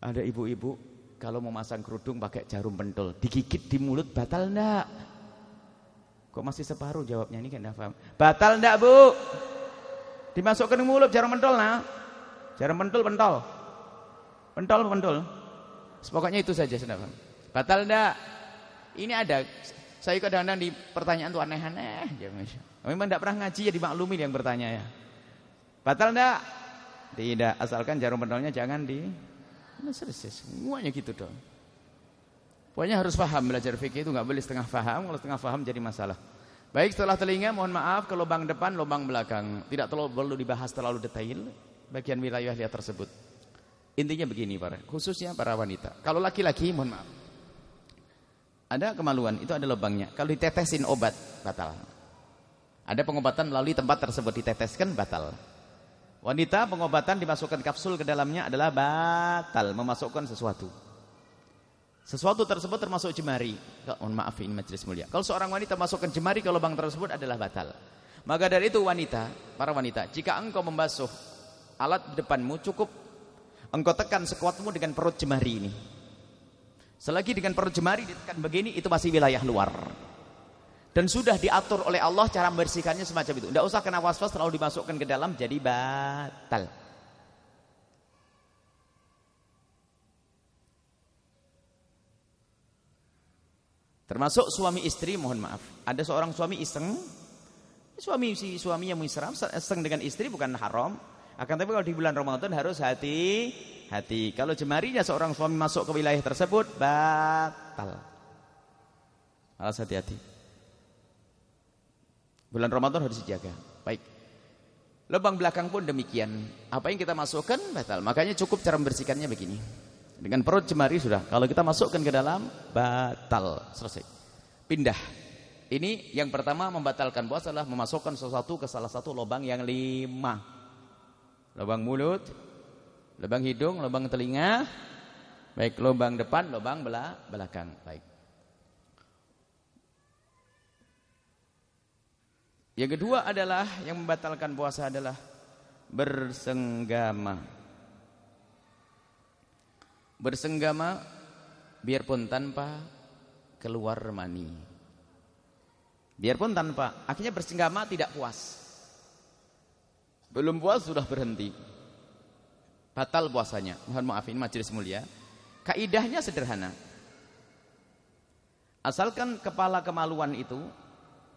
Ada ibu-ibu kalau mau masang kerudung pakai jarum pentul, digigit di mulut batal enggak? Kok masih separuh jawabnya ini kan enggak paham. Batal enggak, Bu? Dimasukkan ke mulut jarum pentul nah. Jarum pentul pentol. Pentol pentol. Pokoknya itu saja sudah. Batal enggak? Ini ada saya kadang-kadang di pertanyaan tuh aneh-aneh Memang enggak pernah ngaji ya dimaklumi yang bertanya ya. Batal enggak? Tidak, asalkan jarum pentolnya jangan di Nah, selesai semuanya gitu dong. Pokoknya harus paham belajar fikih itu nggak boleh setengah paham, kalau setengah paham jadi masalah. Baik setelah telinga mohon maaf ke lubang depan, lubang belakang. Tidak terlalu perlu dibahas terlalu detail bagian wilayah lihat tersebut. Intinya begini para, khususnya para wanita. Kalau laki-laki mohon maaf. Ada kemaluan, itu ada lubangnya. Kalau ditetesin obat batal. Ada pengobatan melalui tempat tersebut diteteskan batal. Wanita pengobatan dimasukkan kapsul ke dalamnya adalah batal memasukkan sesuatu. Sesuatu tersebut termasuk jemari. Mohon maaf ini majelis mulia. Kalau seorang wanita masukkan jemari ke lubang tersebut adalah batal. Maka dari itu wanita, para wanita, jika engkau membasuh alat depanmu cukup engkau tekan sekuatmu dengan perut jemari ini. Selagi dengan perut jemari ditekan begini itu masih wilayah luar. Dan sudah diatur oleh Allah cara membersihkannya semacam itu. Tidak usah kena was-was terlalu dimasukkan ke dalam jadi batal. Termasuk suami istri, mohon maaf. Ada seorang suami iseng, suami si suaminya musram, iseng dengan istri bukan haram. Akan tapi kalau di bulan Ramadan harus hati-hati. Kalau jemarinya seorang suami masuk ke wilayah tersebut batal. Harus hati-hati. Bulan Ramadan harus dijaga. Baik. Lubang belakang pun demikian. Apa yang kita masukkan batal. Makanya cukup cara membersihkannya begini. Dengan perut jemari sudah. Kalau kita masukkan ke dalam batal. Selesai. Pindah. Ini yang pertama membatalkan puasa adalah memasukkan sesuatu ke salah satu lubang yang lima. Lubang mulut, lubang hidung, lubang telinga, baik lubang depan, lubang belakang. Baik. Yang kedua adalah yang membatalkan puasa adalah bersenggama. Bersenggama biarpun tanpa keluar mani. Biarpun tanpa, akhirnya bersenggama tidak puas. Belum puas sudah berhenti. Batal puasanya. Mohon maafin majelis mulia. Kaidahnya sederhana. Asalkan kepala kemaluan itu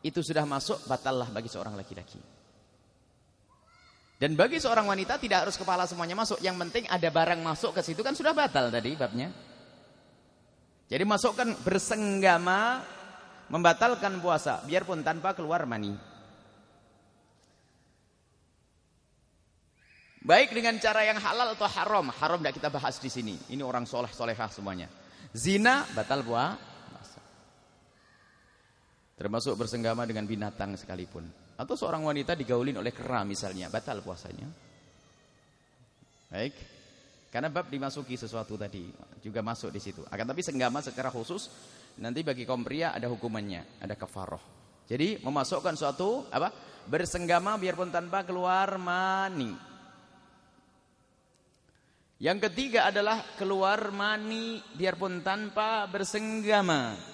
itu sudah masuk batallah bagi seorang laki-laki. Dan bagi seorang wanita tidak harus kepala semuanya masuk. Yang penting ada barang masuk ke situ kan sudah batal tadi babnya. Jadi masukkan bersenggama membatalkan puasa biarpun tanpa keluar mani. Baik dengan cara yang halal atau haram, haram tidak kita bahas di sini. Ini orang soleh solehah semuanya. Zina batal puasa Termasuk bersenggama dengan binatang sekalipun. Atau seorang wanita digaulin oleh kera misalnya, batal puasanya. Baik. Karena bab dimasuki sesuatu tadi juga masuk di situ. Akan tapi senggama secara khusus nanti bagi kaum pria ada hukumannya, ada kafaroh. Jadi memasukkan suatu apa? Bersenggama biarpun tanpa keluar mani. Yang ketiga adalah keluar mani biarpun tanpa bersenggama.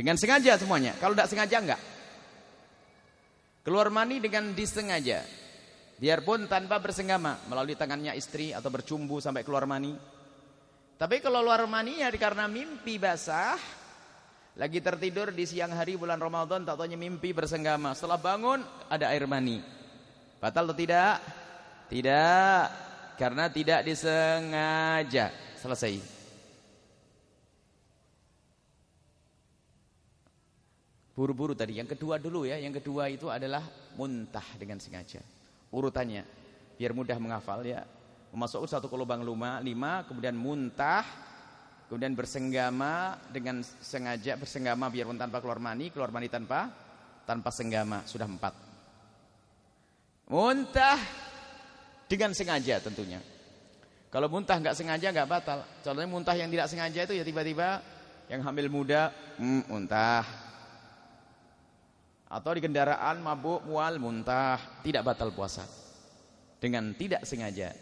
Dengan sengaja semuanya. Kalau tidak sengaja enggak. Keluar mani dengan disengaja. Biarpun tanpa bersenggama. Melalui tangannya istri atau bercumbu sampai keluar mani. Tapi kalau keluar mani ya karena mimpi basah. Lagi tertidur di siang hari bulan Ramadan. Tak tahunya mimpi bersenggama. Setelah bangun ada air mani. Batal atau tidak? Tidak karena tidak disengaja. Selesai. Buru-buru tadi. Yang kedua dulu ya. Yang kedua itu adalah muntah dengan sengaja. Urutannya. Biar mudah menghafal ya. Memasuk satu ke lubang lima, lima. Kemudian muntah. Kemudian bersenggama dengan sengaja. Bersenggama biarpun tanpa keluar mani. Keluar mani tanpa tanpa senggama. Sudah empat. Muntah dengan sengaja tentunya. Kalau muntah nggak sengaja nggak batal. Contohnya muntah yang tidak sengaja itu ya tiba-tiba yang hamil muda mm, muntah. Atau di kendaraan mabuk mual muntah, tidak batal puasa. Dengan tidak sengaja.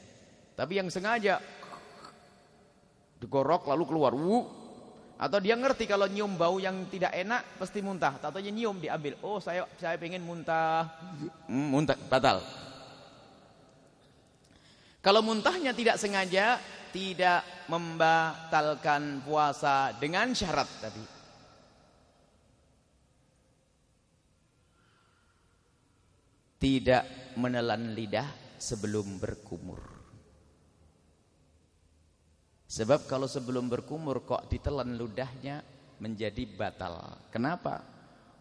Tapi yang sengaja digorok lalu keluar. Wuh. Atau dia ngerti kalau nyium bau yang tidak enak pasti muntah. Tatonya nyium diambil. Oh saya saya pengen muntah. Mm, muntah batal. Kalau muntahnya tidak sengaja, tidak membatalkan puasa dengan syarat tadi. Tidak menelan lidah sebelum berkumur. Sebab kalau sebelum berkumur kok ditelan ludahnya menjadi batal. Kenapa?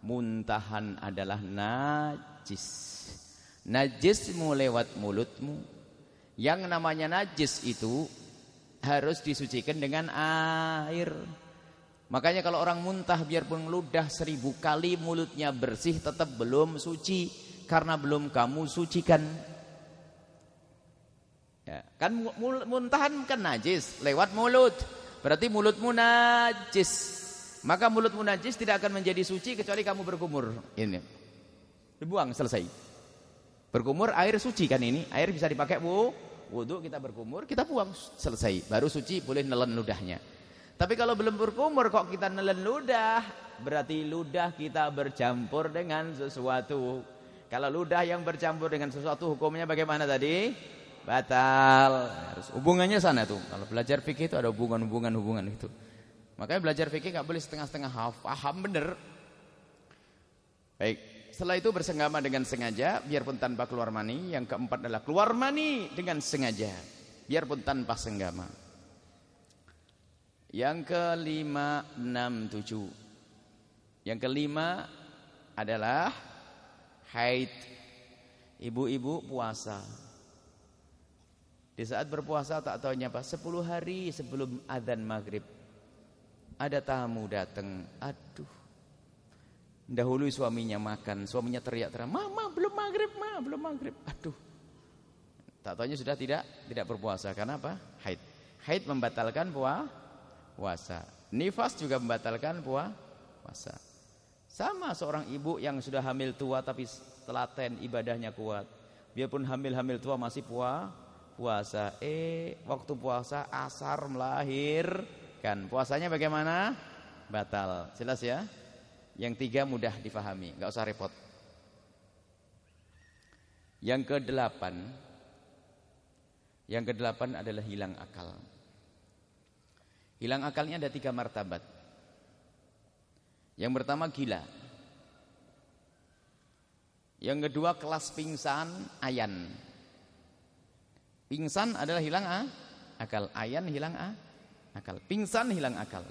Muntahan adalah najis. Najismu lewat mulutmu yang namanya najis itu harus disucikan dengan air. Makanya kalau orang muntah biarpun ludah seribu kali mulutnya bersih tetap belum suci karena belum kamu sucikan. Ya, kan muntahan kan najis lewat mulut. Berarti mulutmu najis. Maka mulutmu najis tidak akan menjadi suci kecuali kamu berkumur. Ini. Dibuang selesai. Berkumur air suci kan ini. Air bisa dipakai bu wudhu kita berkumur, kita buang selesai. Baru suci boleh nelen ludahnya. Tapi kalau belum berkumur kok kita nelen ludah, berarti ludah kita bercampur dengan sesuatu. Kalau ludah yang bercampur dengan sesuatu hukumnya bagaimana tadi? Batal. Harus hubungannya sana tuh. Kalau belajar fikih itu ada hubungan-hubungan hubungan itu. Makanya belajar fikih nggak boleh setengah-setengah paham bener. Baik. Setelah itu bersenggama dengan sengaja biarpun tanpa keluar mani. Yang keempat adalah keluar mani dengan sengaja biarpun tanpa senggama. Yang kelima enam tujuh. Yang kelima adalah haid. Ibu-ibu puasa. Di saat berpuasa tak tahunya apa? Sepuluh hari sebelum adzan maghrib. Ada tamu datang. Aduh Dahului suaminya makan, suaminya teriak-teriak, "Mama, belum maghrib, ma, belum maghrib." Aduh. Tak tahunya sudah tidak tidak berpuasa karena apa? Haid. Haid membatalkan puasa. Nifas juga membatalkan puasa. Sama seorang ibu yang sudah hamil tua tapi telaten ibadahnya kuat. Biarpun hamil-hamil tua masih puasa. puasa. Eh, waktu puasa asar melahirkan. Puasanya bagaimana? Batal. Jelas ya? Yang tiga mudah difahami, nggak usah repot. Yang kedelapan, yang kedelapan adalah hilang akal. Hilang akalnya ada tiga martabat. Yang pertama gila. Yang kedua kelas pingsan, ayan. Pingsan adalah hilang ah, akal, ayan hilang ah, akal. Pingsan hilang akal.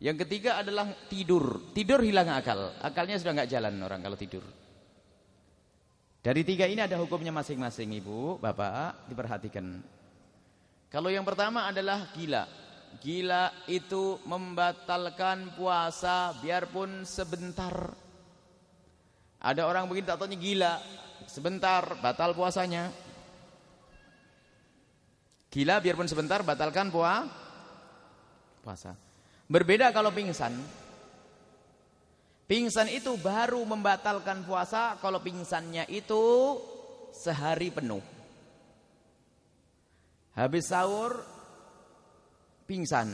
Yang ketiga adalah tidur. Tidur hilang akal. Akalnya sudah nggak jalan orang kalau tidur. Dari tiga ini ada hukumnya masing-masing ibu, bapak, diperhatikan. Kalau yang pertama adalah gila. Gila itu membatalkan puasa biarpun sebentar. Ada orang begini tak tahunya gila, sebentar batal puasanya. Gila biarpun sebentar batalkan puasa. Puasa. Berbeda kalau pingsan. Pingsan itu baru membatalkan puasa kalau pingsannya itu sehari penuh. Habis sahur pingsan.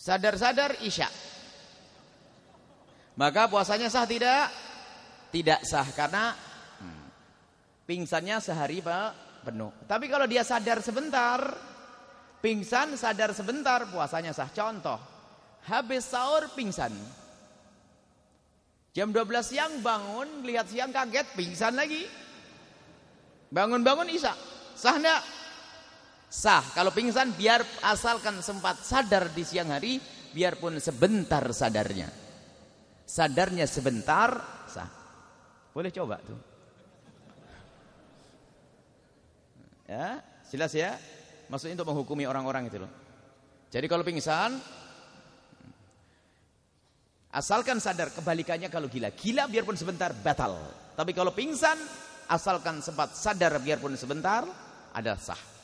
Sadar-sadar isya. Maka puasanya sah tidak? Tidak sah karena hmm, pingsannya sehari penuh. Tapi kalau dia sadar sebentar, pingsan sadar sebentar puasanya sah. Contoh, habis sahur pingsan. Jam 12 siang bangun, lihat siang kaget, pingsan lagi. Bangun-bangun isya. Sah enggak? Sah. Kalau pingsan biar asalkan sempat sadar di siang hari, biarpun sebentar sadarnya. Sadarnya sebentar, sah. Boleh coba tuh. Ya, jelas ya? Maksudnya untuk menghukumi orang-orang itu loh. Jadi kalau pingsan, Asalkan sadar kebalikannya kalau gila. Gila biarpun sebentar batal. Tapi kalau pingsan asalkan sempat sadar biarpun sebentar ada sah.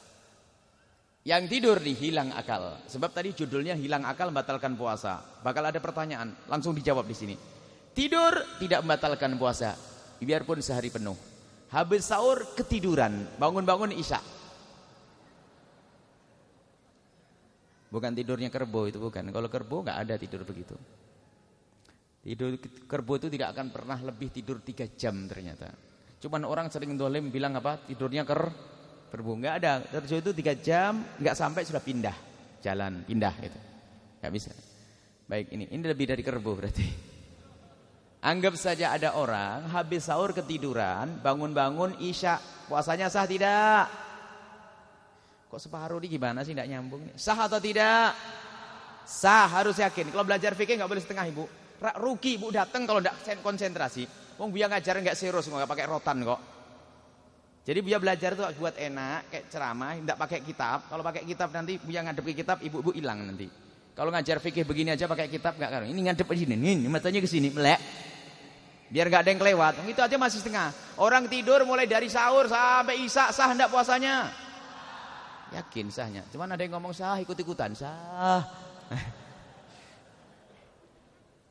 Yang tidur nih hilang akal. Sebab tadi judulnya hilang akal membatalkan puasa. Bakal ada pertanyaan, langsung dijawab di sini. Tidur tidak membatalkan puasa biarpun sehari penuh. Habis sahur ketiduran, bangun-bangun isya. Bukan tidurnya kerbo itu bukan. Kalau kerbo nggak ada tidur begitu. Tidur kerbau itu tidak akan pernah lebih tidur tiga jam ternyata. Cuman orang sering dolim bilang apa? Tidurnya ker kerbau. Enggak ada. Kerbau itu tiga jam, enggak sampai sudah pindah. Jalan, pindah gitu. Enggak bisa. Baik, ini ini lebih dari kerbau berarti. Anggap saja ada orang habis sahur ketiduran, bangun-bangun isya, puasanya sah tidak? Kok separuh ini gimana sih enggak nyambung? Sah atau tidak? Sah, harus yakin. Kalau belajar fikih enggak boleh setengah, Ibu rugi bu datang kalau tidak konsentrasi. Wong biar ngajar nggak serius nggak pakai rotan kok. Jadi Buya belajar tuh buat enak, kayak ceramah, tidak pakai kitab. Kalau pakai kitab nanti Buya ngadep ke kitab, ibu-ibu hilang nanti. Kalau ngajar fikih begini aja pakai kitab nggak kan? Ini ngadep ke sini, ini matanya ke sini, melek. Biar nggak ada yang kelewat. Itu aja masih setengah. Orang tidur mulai dari sahur sampai isak sah ndak puasanya? Yakin sahnya. Cuman ada yang ngomong sah ikut-ikutan sah.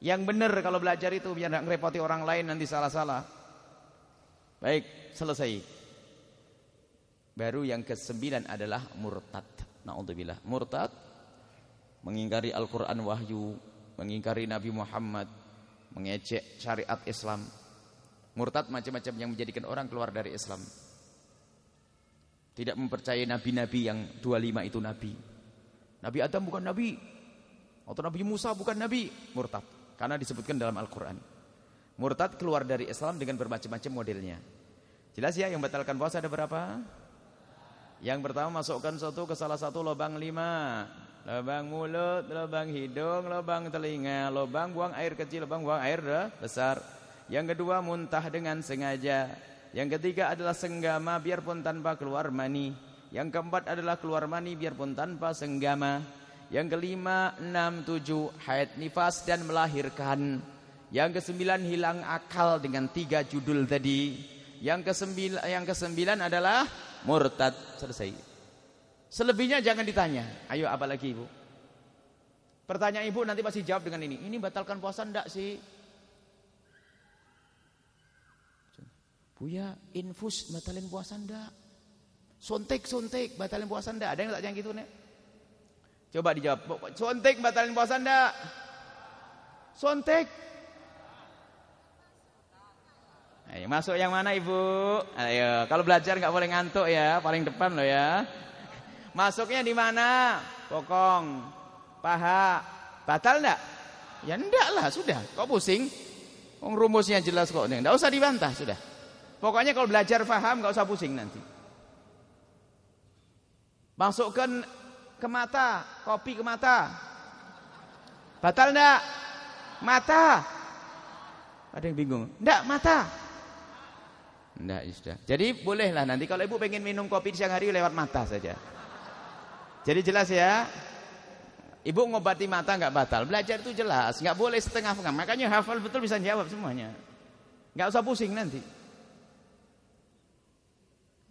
Yang benar kalau belajar itu biar tidak ngerepoti orang lain nanti salah-salah. Baik, selesai. Baru yang kesembilan adalah murtad. Na'udzubillah. Murtad mengingkari Al-Qur'an wahyu, mengingkari Nabi Muhammad, mengecek syariat Islam. Murtad macam-macam yang menjadikan orang keluar dari Islam. Tidak mempercayai nabi-nabi yang 25 itu nabi. Nabi Adam bukan nabi. Atau Nabi Musa bukan nabi, murtad. Karena disebutkan dalam Al-Quran. Murtad keluar dari Islam dengan bermacam-macam modelnya. Jelas ya yang batalkan puasa ada berapa? Yang pertama masukkan satu ke salah satu lubang lima. Lubang mulut, lubang hidung, lubang telinga, lubang buang air kecil, lubang buang air besar. Yang kedua muntah dengan sengaja. Yang ketiga adalah senggama biarpun tanpa keluar mani. Yang keempat adalah keluar mani biarpun tanpa senggama. Yang kelima, enam, tujuh, haid nifas dan melahirkan. Yang kesembilan hilang akal dengan tiga judul tadi. Yang kesembilan, yang kesembilan adalah murtad. Selesai. Selebihnya jangan ditanya. Ayo apa lagi ibu? Pertanyaan ibu nanti pasti jawab dengan ini. Ini batalkan puasa enggak sih? Buya, infus batalin puasa enggak? Sontek, sontek, batalin puasa enggak? Ada yang tak yang gitu nih? Coba dijawab. Sontek batalin puasa enggak? Sontek. Ayo, masuk yang mana ibu? Ayo, kalau belajar nggak boleh ngantuk ya, paling depan loh ya. Masuknya di mana? Bokong, paha, batal enggak? Ya enggak lah, sudah. Kok pusing? Oh, rumusnya jelas kok. Enggak usah dibantah, sudah. Pokoknya kalau belajar paham nggak usah pusing nanti. Masukkan ke mata, kopi ke mata. Batal enggak? Mata. Ada yang bingung. Enggak, mata. Enggak, ya sudah. Jadi bolehlah nanti kalau ibu pengen minum kopi di siang hari lewat mata saja. Jadi jelas ya. Ibu ngobati mata enggak batal. Belajar itu jelas, enggak boleh setengah-setengah. Makanya hafal betul bisa jawab semuanya. Enggak usah pusing nanti.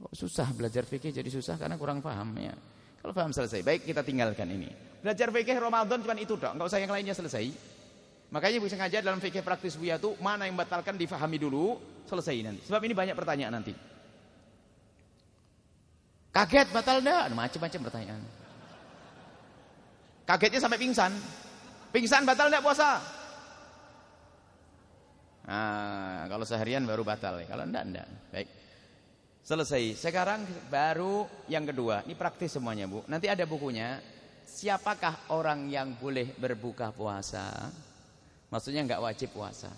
Oh, susah belajar fikih jadi susah karena kurang paham ya. Kalau paham selesai, baik kita tinggalkan ini. Belajar fikih Ramadan cuma itu dong, enggak usah yang lainnya selesai. Makanya bisa ngajar dalam fikih praktis Buya itu mana yang batalkan difahami dulu, selesai nanti. Sebab ini banyak pertanyaan nanti. Kaget batal enggak? Macam-macam pertanyaan. Kagetnya sampai pingsan. Pingsan batal enggak puasa? Nah, kalau seharian baru batal. Kalau enggak enggak. Baik. Selesai. Sekarang baru yang kedua. Ini praktis semuanya, Bu. Nanti ada bukunya. Siapakah orang yang boleh berbuka puasa? Maksudnya nggak wajib puasa.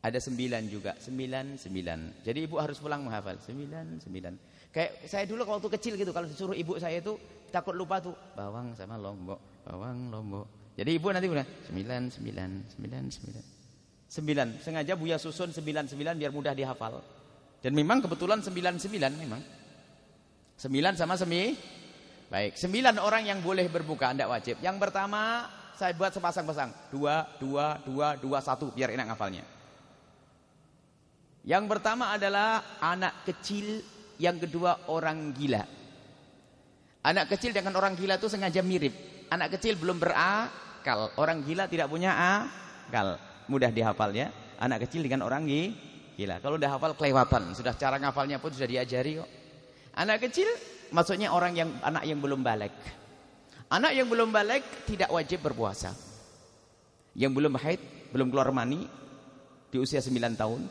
Ada sembilan juga, sembilan, sembilan. Jadi ibu harus pulang menghafal, sembilan, sembilan. Kayak saya dulu waktu kecil gitu, kalau disuruh ibu saya itu takut lupa tuh, bawang sama lombok, bawang, lombok. Jadi ibu nanti bilang, sembilan, sembilan, sembilan, sembilan. Sembilan, sengaja Buya susun sembilan, sembilan biar mudah dihafal. Dan memang kebetulan sembilan, sembilan memang. Sembilan sama semi. Baik, sembilan orang yang boleh berbuka, tidak wajib. Yang pertama, saya buat sepasang-pasang. Dua, dua, dua, dua, satu. Biar enak ngafalnya. Yang pertama adalah anak kecil. Yang kedua orang gila. Anak kecil dengan orang gila itu sengaja mirip. Anak kecil belum berakal. Orang gila tidak punya akal. Mudah dihafal ya. Anak kecil dengan orang gila. Kalau udah hafal kelewatan. Sudah cara ngafalnya pun sudah diajari kok. Anak kecil maksudnya orang yang anak yang belum balik. Anak yang belum balik tidak wajib berpuasa. Yang belum haid, belum keluar mani di usia 9 tahun.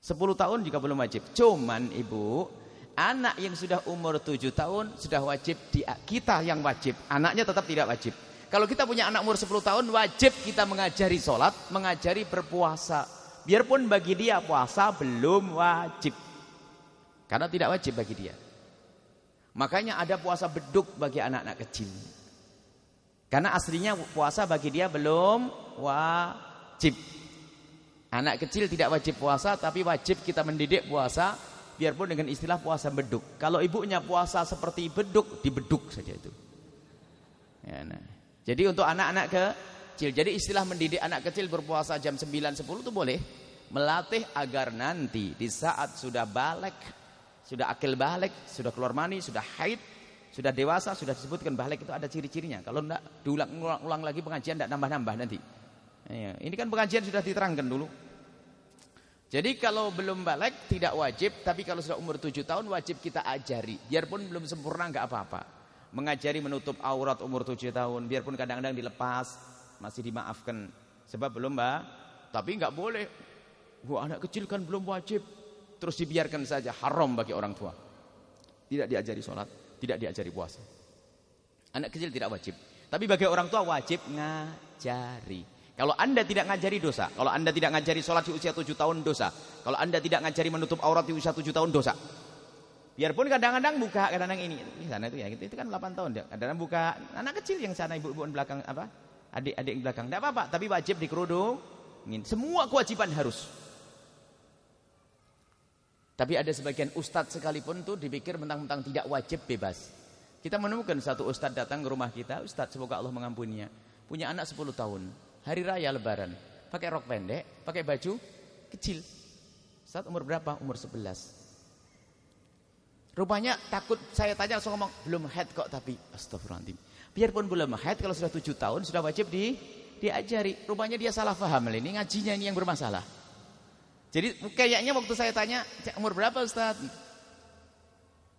10 tahun juga belum wajib. Cuman ibu, anak yang sudah umur 7 tahun sudah wajib di kita yang wajib. Anaknya tetap tidak wajib. Kalau kita punya anak umur 10 tahun wajib kita mengajari sholat, mengajari berpuasa. Biarpun bagi dia puasa belum wajib. Karena tidak wajib bagi dia. Makanya ada puasa beduk bagi anak-anak kecil. Karena aslinya puasa bagi dia belum wajib. Anak kecil tidak wajib puasa tapi wajib kita mendidik puasa biarpun dengan istilah puasa beduk. Kalau ibunya puasa seperti beduk, dibeduk saja itu. Ya, nah. Jadi untuk anak-anak kecil, jadi istilah mendidik anak kecil berpuasa jam 9 10 itu boleh melatih agar nanti di saat sudah balik sudah akil balik, sudah keluar mani, sudah haid, sudah dewasa, sudah disebutkan balik itu ada ciri-cirinya. Kalau tidak diulang-ulang lagi pengajian tidak nambah-nambah nanti. Ya, ini kan pengajian sudah diterangkan dulu. Jadi kalau belum balik tidak wajib, tapi kalau sudah umur 7 tahun wajib kita ajari. Biarpun belum sempurna nggak apa-apa. Mengajari menutup aurat umur 7 tahun, biarpun kadang-kadang dilepas, masih dimaafkan. Sebab belum, Mbak. Tapi nggak boleh. Wah, anak kecil kan belum wajib terus dibiarkan saja haram bagi orang tua. Tidak diajari sholat, tidak diajari puasa. Anak kecil tidak wajib. Tapi bagi orang tua wajib ngajari. Kalau anda tidak ngajari dosa. Kalau anda tidak ngajari sholat di usia tujuh tahun dosa. Kalau anda tidak ngajari menutup aurat di usia tujuh tahun dosa. Biarpun kadang-kadang buka, kadang-kadang ini. Di sana itu ya, itu kan 8 tahun. Kadang-kadang buka anak kecil yang sana ibu-ibu belakang apa? Adik-adik belakang. Tidak apa-apa, tapi wajib dikerudung. Semua kewajiban harus. Tapi ada sebagian ustadz sekalipun tuh dipikir mentang-mentang tidak wajib bebas. Kita menemukan satu ustadz datang ke rumah kita, ustadz semoga Allah mengampuninya. Punya anak 10 tahun, hari raya lebaran. Pakai rok pendek, pakai baju kecil. Ustadz umur berapa? Umur 11. Rupanya takut saya tanya langsung ngomong, belum head kok tapi astagfirullahaladzim. Biarpun belum head kalau sudah 7 tahun sudah wajib di diajari. Rupanya dia salah paham ini ngajinya ini yang bermasalah. Jadi kayaknya waktu saya tanya, umur berapa Ustaz?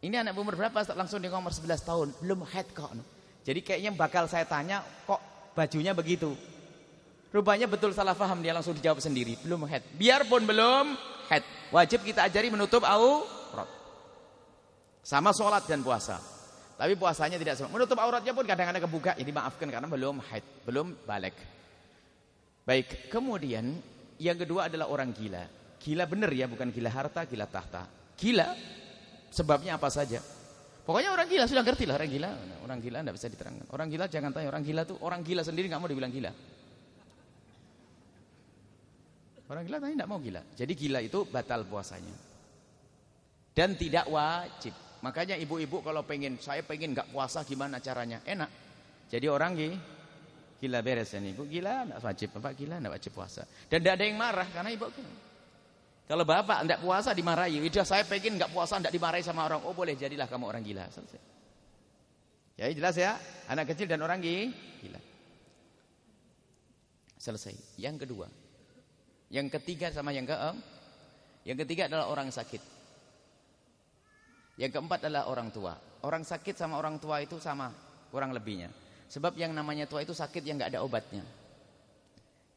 Ini anak umur berapa Ustaz? Langsung dia umur 11 tahun. Belum head kok. Jadi kayaknya bakal saya tanya, kok bajunya begitu? Rupanya betul salah paham, dia langsung dijawab sendiri. Belum head. Biarpun belum head. Wajib kita ajari menutup aurat. Sama sholat dan puasa. Tapi puasanya tidak sama. Menutup auratnya pun kadang-kadang kebuka. Jadi maafkan karena belum head. Belum balik. Baik, kemudian yang kedua adalah orang gila. Gila benar ya, bukan gila harta, gila tahta. Gila, sebabnya apa saja. Pokoknya orang gila sudah ngerti lah orang gila. Orang gila tidak bisa diterangkan. Orang gila jangan tanya orang gila tuh orang gila sendiri nggak mau dibilang gila. Orang gila tapi tidak mau gila. Jadi gila itu batal puasanya. Dan tidak wajib. Makanya ibu-ibu kalau pengen, saya pengen nggak puasa gimana caranya? Enak. Jadi orang gila, gila beres ini. Ibu gila enggak wajib, Bapak gila enggak wajib puasa. Dan tidak ada yang marah karena ibu Kalau bapak enggak puasa dimarahi, udah saya pengen enggak puasa enggak dimarahi sama orang. Oh boleh jadilah kamu orang gila. Selesai. Ya jelas ya, anak kecil dan orang gila. Selesai. Yang kedua. Yang ketiga sama yang keem. Yang ketiga adalah orang sakit. Yang keempat adalah orang tua. Orang sakit sama orang tua itu sama kurang lebihnya. Sebab yang namanya tua itu sakit yang nggak ada obatnya.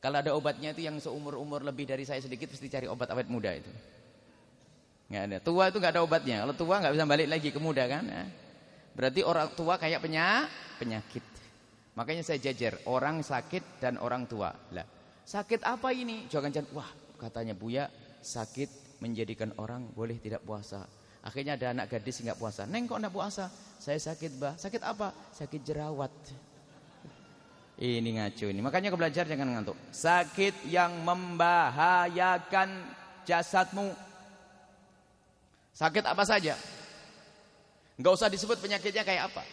Kalau ada obatnya itu yang seumur-umur lebih dari saya sedikit pasti cari obat awet muda itu. Nggak ada. Tua itu nggak ada obatnya. Kalau tua nggak bisa balik lagi ke muda kan. Ya. Berarti orang tua kayak penyakit. Makanya saya jajar orang sakit dan orang tua. Lah, sakit apa ini? Jangan-jangan wah, katanya Buya, sakit menjadikan orang boleh tidak puasa. Akhirnya ada anak gadis nggak puasa. Neng kok enggak puasa? Saya sakit, Bah. Sakit apa? Sakit jerawat. Ini ngaco ini. Makanya kau belajar jangan ngantuk. Sakit yang membahayakan jasadmu. Sakit apa saja? Enggak usah disebut penyakitnya kayak apa.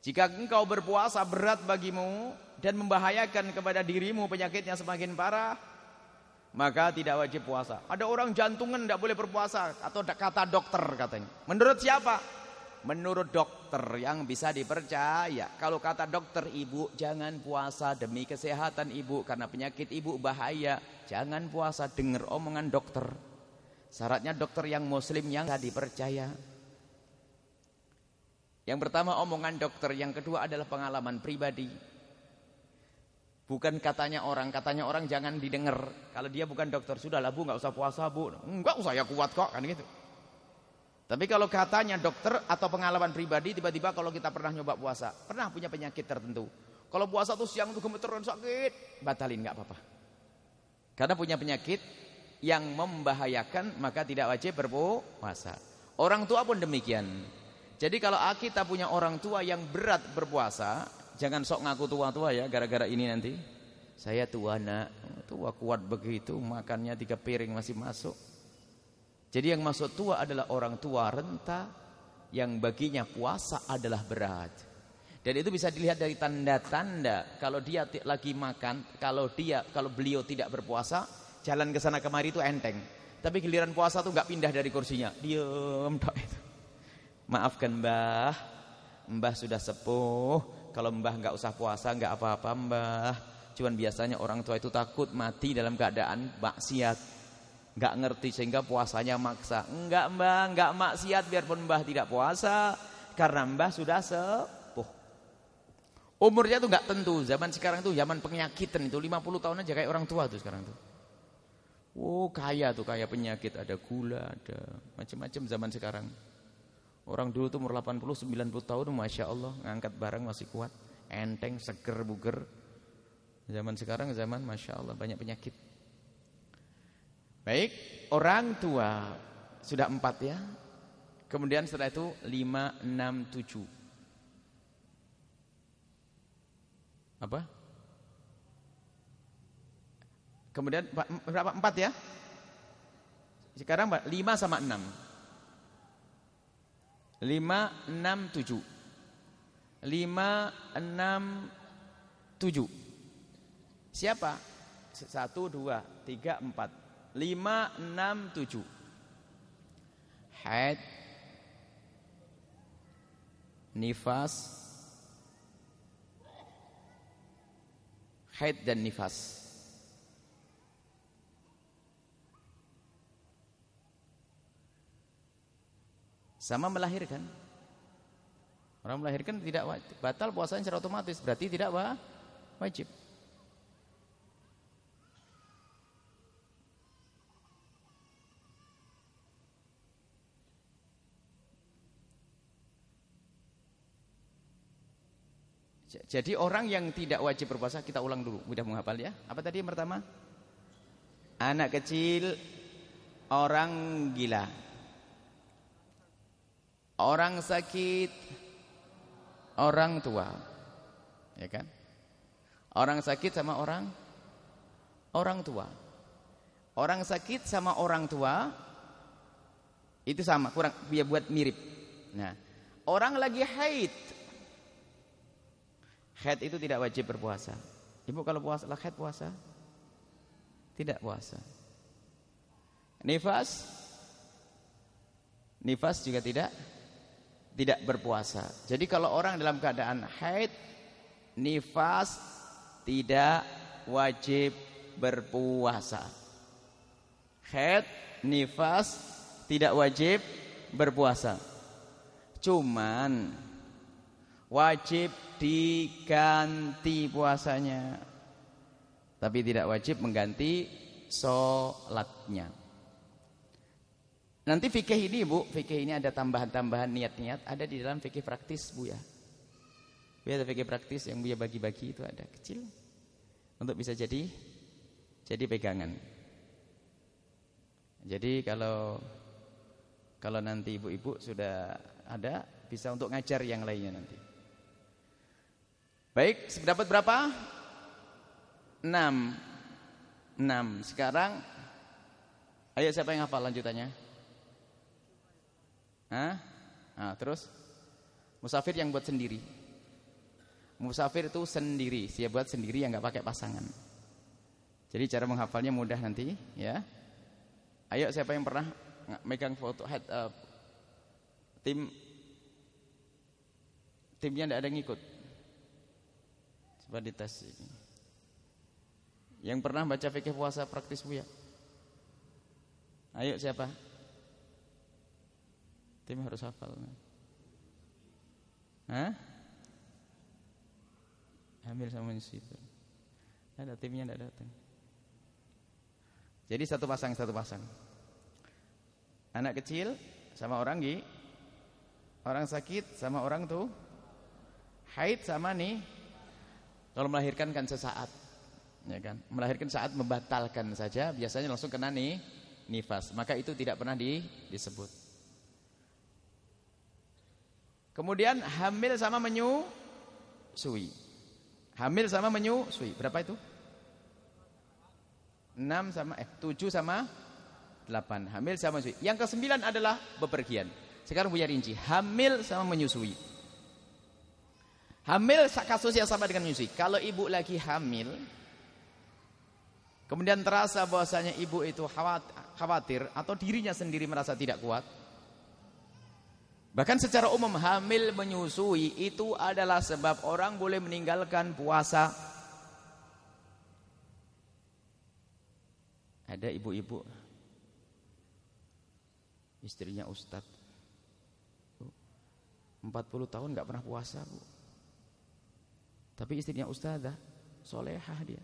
Jika engkau berpuasa berat bagimu dan membahayakan kepada dirimu penyakitnya semakin parah, maka tidak wajib puasa. Ada orang jantungan tidak boleh berpuasa atau kata dokter katanya. Menurut siapa? Menurut dokter yang bisa dipercaya. Kalau kata dokter ibu jangan puasa demi kesehatan ibu karena penyakit ibu bahaya. Jangan puasa dengar omongan dokter. Syaratnya dokter yang muslim yang bisa dipercaya. Yang pertama omongan dokter, yang kedua adalah pengalaman pribadi. Bukan katanya orang, katanya orang jangan didengar. Kalau dia bukan dokter, sudahlah bu, nggak usah puasa bu. Enggak usah ya kuat kok, kan gitu. Tapi kalau katanya dokter atau pengalaman pribadi, tiba-tiba kalau kita pernah nyoba puasa, pernah punya penyakit tertentu. Kalau puasa tuh siang tuh gemeteran sakit, batalin nggak apa-apa. Karena punya penyakit yang membahayakan, maka tidak wajib berpuasa. Orang tua pun demikian. Jadi kalau kita punya orang tua yang berat berpuasa, jangan sok ngaku tua-tua ya gara-gara ini nanti. Saya tua nak, tua kuat begitu, makannya tiga piring masih masuk. Jadi yang masuk tua adalah orang tua renta yang baginya puasa adalah berat. Dan itu bisa dilihat dari tanda-tanda kalau dia lagi makan, kalau dia kalau beliau tidak berpuasa, jalan ke sana kemari itu enteng. Tapi giliran puasa tuh nggak pindah dari kursinya, diem tak itu. Maafkan mbah Mbah sudah sepuh Kalau mbah nggak usah puasa nggak apa-apa mbah Cuman biasanya orang tua itu takut mati dalam keadaan maksiat nggak ngerti sehingga puasanya maksa. Enggak mbah, nggak maksiat biarpun mbah tidak puasa. Karena mbah sudah sepuh. Umurnya tuh nggak tentu. Zaman sekarang tuh zaman penyakitan itu 50 tahun aja kayak orang tua tuh sekarang tuh. Oh kaya tuh kaya penyakit. Ada gula, ada macam-macam zaman sekarang. Orang dulu tuh umur 80, 90 tahun Masya Allah ngangkat barang masih kuat. Enteng, seger, buger. Zaman sekarang zaman Masya Allah banyak penyakit Baik, orang tua. Sudah empat ya? Kemudian setelah itu lima, enam, tujuh. Apa? Kemudian berapa? Empat ya? Sekarang lima sama enam. Lima enam tujuh. Lima enam tujuh. Siapa? Satu dua tiga empat lima enam tujuh haid nifas haid dan nifas Sama melahirkan. Orang melahirkan tidak batal puasanya secara otomatis, berarti tidak wajib. Jadi orang yang tidak wajib berpuasa kita ulang dulu, mudah menghafal ya. Apa tadi yang pertama? Anak kecil, orang gila. Orang sakit Orang tua Ya kan Orang sakit sama orang Orang tua Orang sakit sama orang tua itu sama, kurang dia buat mirip. Nah, orang lagi haid. Haid itu tidak wajib berpuasa. Ibu kalau puasa lah haid puasa? Tidak puasa. Nifas Nifas juga tidak tidak berpuasa. Jadi kalau orang dalam keadaan haid, nifas tidak wajib berpuasa. Haid, nifas tidak wajib berpuasa. Cuman wajib diganti puasanya. Tapi tidak wajib mengganti sholatnya. Nanti fikih ini Bu, fikih ini ada tambahan-tambahan niat-niat ada di dalam fikih praktis Bu ya. Bu ada fikih praktis yang Bu ya bagi-bagi itu ada kecil untuk bisa jadi jadi pegangan. Jadi kalau kalau nanti ibu-ibu sudah ada bisa untuk ngajar yang lainnya nanti. Baik, dapat berapa? 6. 6. Sekarang ayo siapa yang hafal lanjutannya? Hah? Nah, terus musafir yang buat sendiri. Musafir itu sendiri, dia buat sendiri yang nggak pakai pasangan. Jadi cara menghafalnya mudah nanti, ya. Ayo siapa yang pernah megang foto head up tim timnya tidak ada yang ikut. Coba ini. Yang pernah baca fikih puasa praktis Bu ya? Ayo siapa? Tim harus hafal. Hah? Hamil sama menyusui itu. Ada timnya tidak datang. Jadi satu pasang satu pasang. Anak kecil sama orang gi, orang sakit sama orang tuh haid sama nih. Kalau melahirkan kan sesaat, ya kan? Melahirkan saat membatalkan saja, biasanya langsung kena nih nifas. Maka itu tidak pernah di, disebut. Kemudian hamil sama menyusui. Hamil sama menyusui. Berapa itu? 6 sama eh 7 sama 8. Hamil sama menyusui. Yang kesembilan adalah bepergian. Sekarang punya rinci. Hamil sama menyusui. Hamil kasus yang sama dengan menyusui. Kalau ibu lagi hamil, kemudian terasa bahwasanya ibu itu khawatir atau dirinya sendiri merasa tidak kuat, Bahkan secara umum hamil menyusui itu adalah sebab orang boleh meninggalkan puasa. Ada ibu-ibu istrinya ustadz 40 tahun nggak pernah puasa bu tapi istrinya ustadzah solehah dia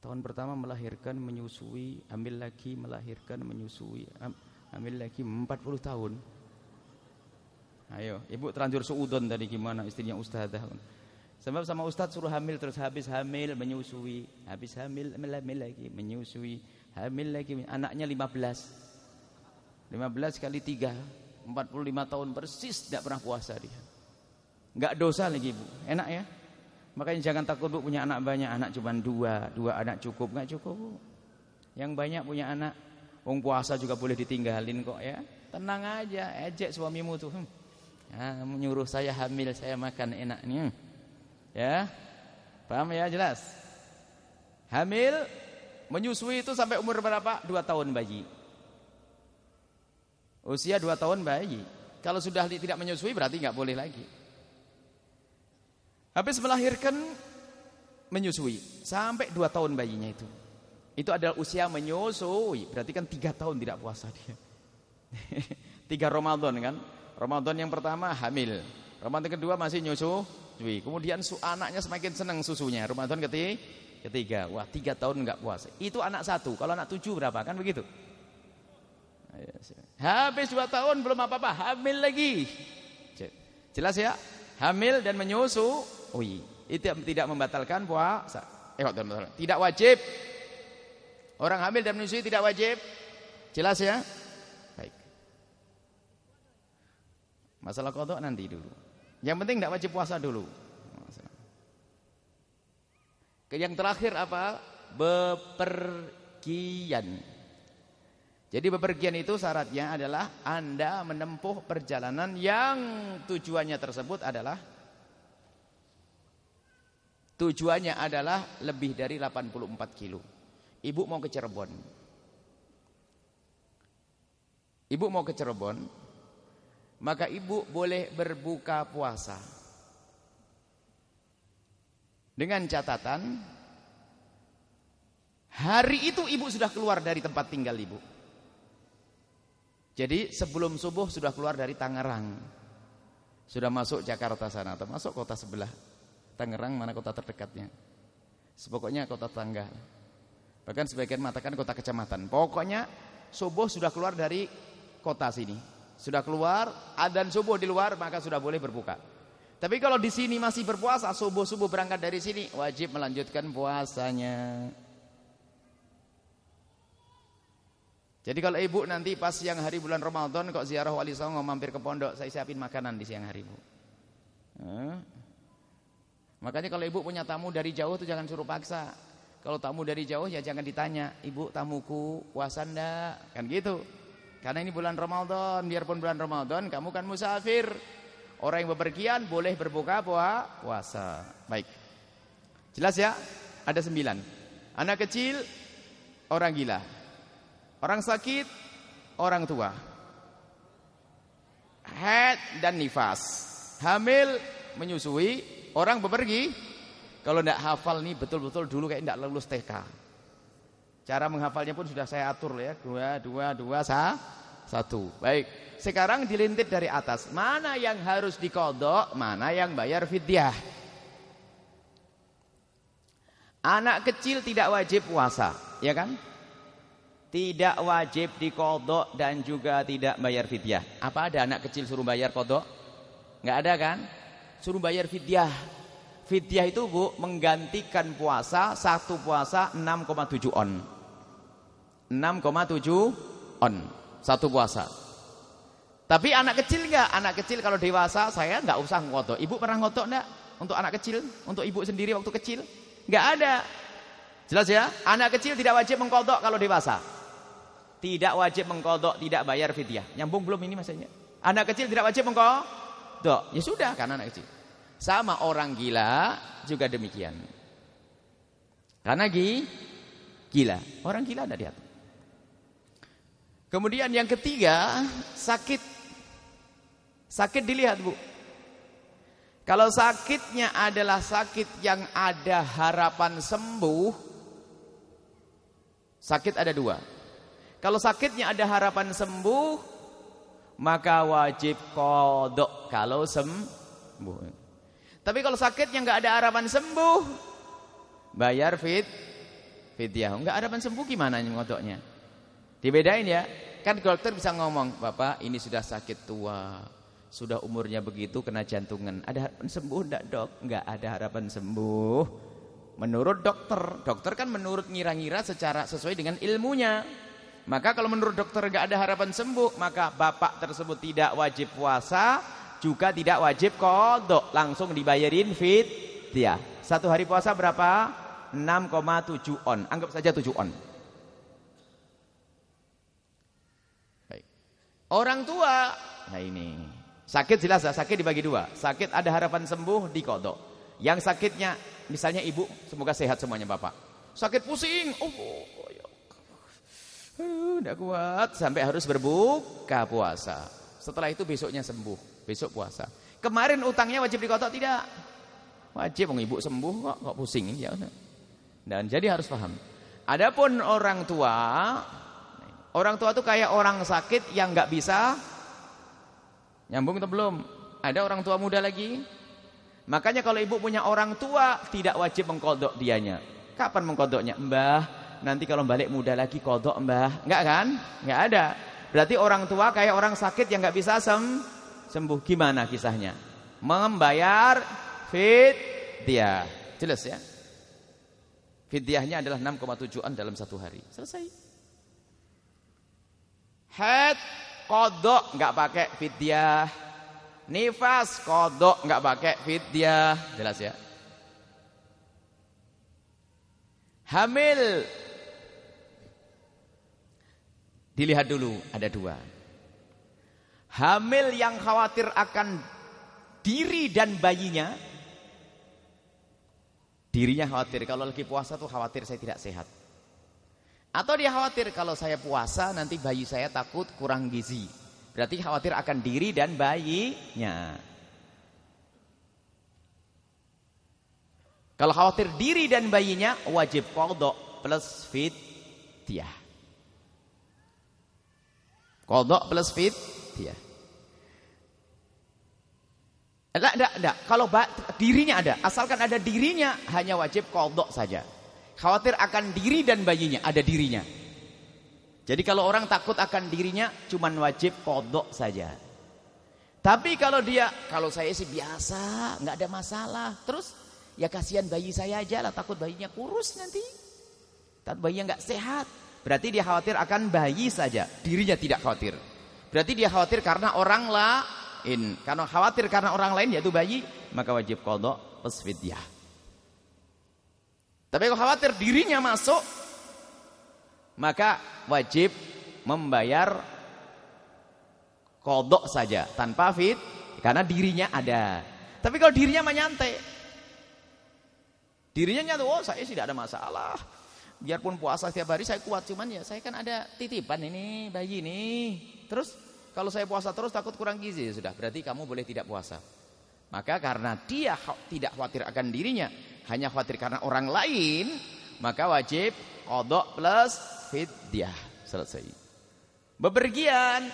tahun pertama melahirkan menyusui ambil lagi melahirkan menyusui Hamil lagi 40 tahun. Ayo, ibu terlanjur suudon tadi gimana istrinya ustazah. Sebab sama ustaz suruh hamil terus habis hamil menyusui, habis hamil hamil lagi menyusui, hamil lagi anaknya 15. 15 kali 3, 45 tahun persis tidak pernah puasa dia. Enggak dosa lagi ibu, enak ya. Makanya jangan takut bu punya anak banyak, anak cuma dua, dua anak cukup, enggak cukup bu. Yang banyak punya anak Wong puasa juga boleh ditinggalin kok ya. Tenang aja, ejek suamimu tuh. Hmm. Menyuruh saya hamil, saya makan enaknya. Ya. Paham ya jelas? Hamil menyusui itu sampai umur berapa? Dua tahun bayi. Usia dua tahun bayi. Kalau sudah tidak menyusui berarti nggak boleh lagi. Habis melahirkan menyusui sampai dua tahun bayinya itu. Itu adalah usia menyusui. Berarti kan tiga tahun tidak puasa dia. tiga Ramadan kan. Ramadan yang pertama hamil. Ramadan kedua masih nyusu. Kemudian su anaknya semakin senang susunya. Ramadan ketiga, ketiga. Wah tiga tahun nggak puasa. Itu anak satu. Kalau anak tujuh berapa? Kan begitu. Habis dua tahun belum apa-apa. Hamil lagi. Jelas ya? Hamil dan menyusu. Ui, itu tidak membatalkan puasa. Eh, tidak wajib Orang hamil dan menyusui tidak wajib. Jelas ya? Baik. Masalah kodok nanti dulu. Yang penting tidak wajib puasa dulu. Yang terakhir apa? bepergian. Jadi bepergian itu syaratnya adalah Anda menempuh perjalanan yang tujuannya tersebut adalah tujuannya adalah lebih dari 84 kilo. Ibu mau ke Cirebon. Ibu mau ke Cirebon, maka ibu boleh berbuka puasa. Dengan catatan hari itu ibu sudah keluar dari tempat tinggal ibu. Jadi sebelum subuh sudah keluar dari Tangerang. Sudah masuk Jakarta sana atau masuk kota sebelah. Tangerang mana kota terdekatnya. Sepokoknya kota tangga. Bahkan sebagian mengatakan kota kecamatan. Pokoknya subuh sudah keluar dari kota sini. Sudah keluar, adan subuh di luar maka sudah boleh berbuka. Tapi kalau di sini masih berpuasa, subuh-subuh berangkat dari sini wajib melanjutkan puasanya. Jadi kalau ibu nanti pas siang hari bulan Ramadan kok ziarah wali songo mampir ke pondok, saya siapin makanan di siang hari bu. Makanya kalau ibu punya tamu dari jauh tuh jangan suruh paksa. Kalau tamu dari jauh ya jangan ditanya, ibu tamuku puasa ndak? Kan gitu. Karena ini bulan Ramadan, biarpun bulan Ramadan kamu kan musafir. Orang yang bepergian boleh berbuka puasa. Baik. Jelas ya? Ada sembilan. Anak kecil, orang gila. Orang sakit, orang tua. Head dan nifas. Hamil, menyusui, orang bepergi. Kalau tidak hafal nih betul-betul dulu kayak tidak lulus TK. Cara menghafalnya pun sudah saya atur ya. Dua, dua, dua, sah, satu. Baik. Sekarang dilintit dari atas. Mana yang harus dikodok, mana yang bayar fidyah. Anak kecil tidak wajib puasa, ya kan? Tidak wajib dikodok dan juga tidak bayar fidyah. Apa ada anak kecil suruh bayar kodok? Nggak ada kan? Suruh bayar fidyah. Fidyah itu bu menggantikan puasa satu puasa 6,7 on. 6,7 on satu puasa. Tapi anak kecil nggak? Anak kecil kalau dewasa saya nggak usah ngodok. Ibu pernah ngodok nggak? Untuk anak kecil, untuk ibu sendiri waktu kecil? Nggak ada. Jelas ya? Anak kecil tidak wajib mengkodok kalau dewasa. Tidak wajib mengkodok, tidak bayar fidyah. Nyambung belum ini maksudnya? Anak kecil tidak wajib mengkodok. Ya sudah, karena anak kecil. Sama orang gila juga demikian. Karena gi, gila. Orang gila ada diatur. Kemudian yang ketiga, sakit. Sakit dilihat, Bu. Kalau sakitnya adalah sakit yang ada harapan sembuh, sakit ada dua. Kalau sakitnya ada harapan sembuh, maka wajib kodok kalau sembuh. Tapi kalau sakitnya nggak ada harapan sembuh, bayar fit fidyah. Nggak harapan sembuh gimana ngodoknya? Dibedain ya. Kan dokter bisa ngomong, "Bapak, ini sudah sakit tua, sudah umurnya begitu kena jantungan. Ada harapan sembuh enggak, Dok?" Enggak ada harapan sembuh. Menurut dokter, dokter kan menurut ngira-ngira secara sesuai dengan ilmunya. Maka kalau menurut dokter gak ada harapan sembuh, maka bapak tersebut tidak wajib puasa, juga tidak wajib kodok, langsung dibayarin fit. Ya, satu hari puasa berapa? 6,7 on. Anggap saja 7 on. Baik. Orang tua, nah ini sakit jelas ya, sakit dibagi dua. Sakit ada harapan sembuh di kodok. Yang sakitnya, misalnya ibu, semoga sehat semuanya bapak. Sakit pusing, oh, tidak kuat sampai harus berbuka puasa. Setelah itu besoknya sembuh, besok puasa. Kemarin utangnya wajib dikotok tidak? Wajib ibu sembuh kok kok pusing ya. Dan jadi harus paham. Adapun orang tua, orang tua itu kayak orang sakit yang nggak bisa nyambung atau belum? Ada orang tua muda lagi? Makanya kalau ibu punya orang tua tidak wajib mengkodok dianya. Kapan mengkodoknya? Mbah, nanti kalau balik muda lagi kodok mbah. Enggak kan? Enggak ada. Berarti orang tua kayak orang sakit yang enggak bisa sem sembuh. Gimana kisahnya? Membayar fidyah. Jelas ya? Fidyahnya adalah 6,7an dalam satu hari. Selesai. Head kodok enggak pakai fidyah. Nifas kodok enggak pakai fidyah. Jelas ya? Hamil. Dilihat dulu, ada dua. Hamil yang khawatir akan diri dan bayinya. Dirinya khawatir, kalau lagi puasa tuh khawatir saya tidak sehat. Atau dia khawatir kalau saya puasa nanti bayi saya takut kurang gizi. Berarti khawatir akan diri dan bayinya. Kalau khawatir diri dan bayinya wajib kodok plus fidyah. Kodok plus fidyah. Enggak, enggak, enggak. Kalau dirinya ada, asalkan ada dirinya hanya wajib kodok saja. Khawatir akan diri dan bayinya, ada dirinya. Jadi kalau orang takut akan dirinya, cuman wajib kodok saja. Tapi kalau dia, kalau saya sih biasa, nggak ada masalah. Terus ya kasihan bayi saya aja lah, takut bayinya kurus nanti. Takut bayinya nggak sehat. Berarti dia khawatir akan bayi saja, dirinya tidak khawatir. Berarti dia khawatir karena orang lah in karena khawatir karena orang lain yaitu bayi maka wajib kodok plus fidyah tapi kalau khawatir dirinya masuk maka wajib membayar kodok saja tanpa fit karena dirinya ada. Tapi kalau dirinya menyantai dirinya nyata oh saya tidak ada masalah biarpun puasa setiap hari saya kuat cuman ya saya kan ada titipan ini bayi ini terus kalau saya puasa terus takut kurang gizi, ya sudah berarti kamu boleh tidak puasa. Maka karena dia tidak khawatir akan dirinya, hanya khawatir karena orang lain, maka wajib kodok plus fidyah. Selesai. Bepergian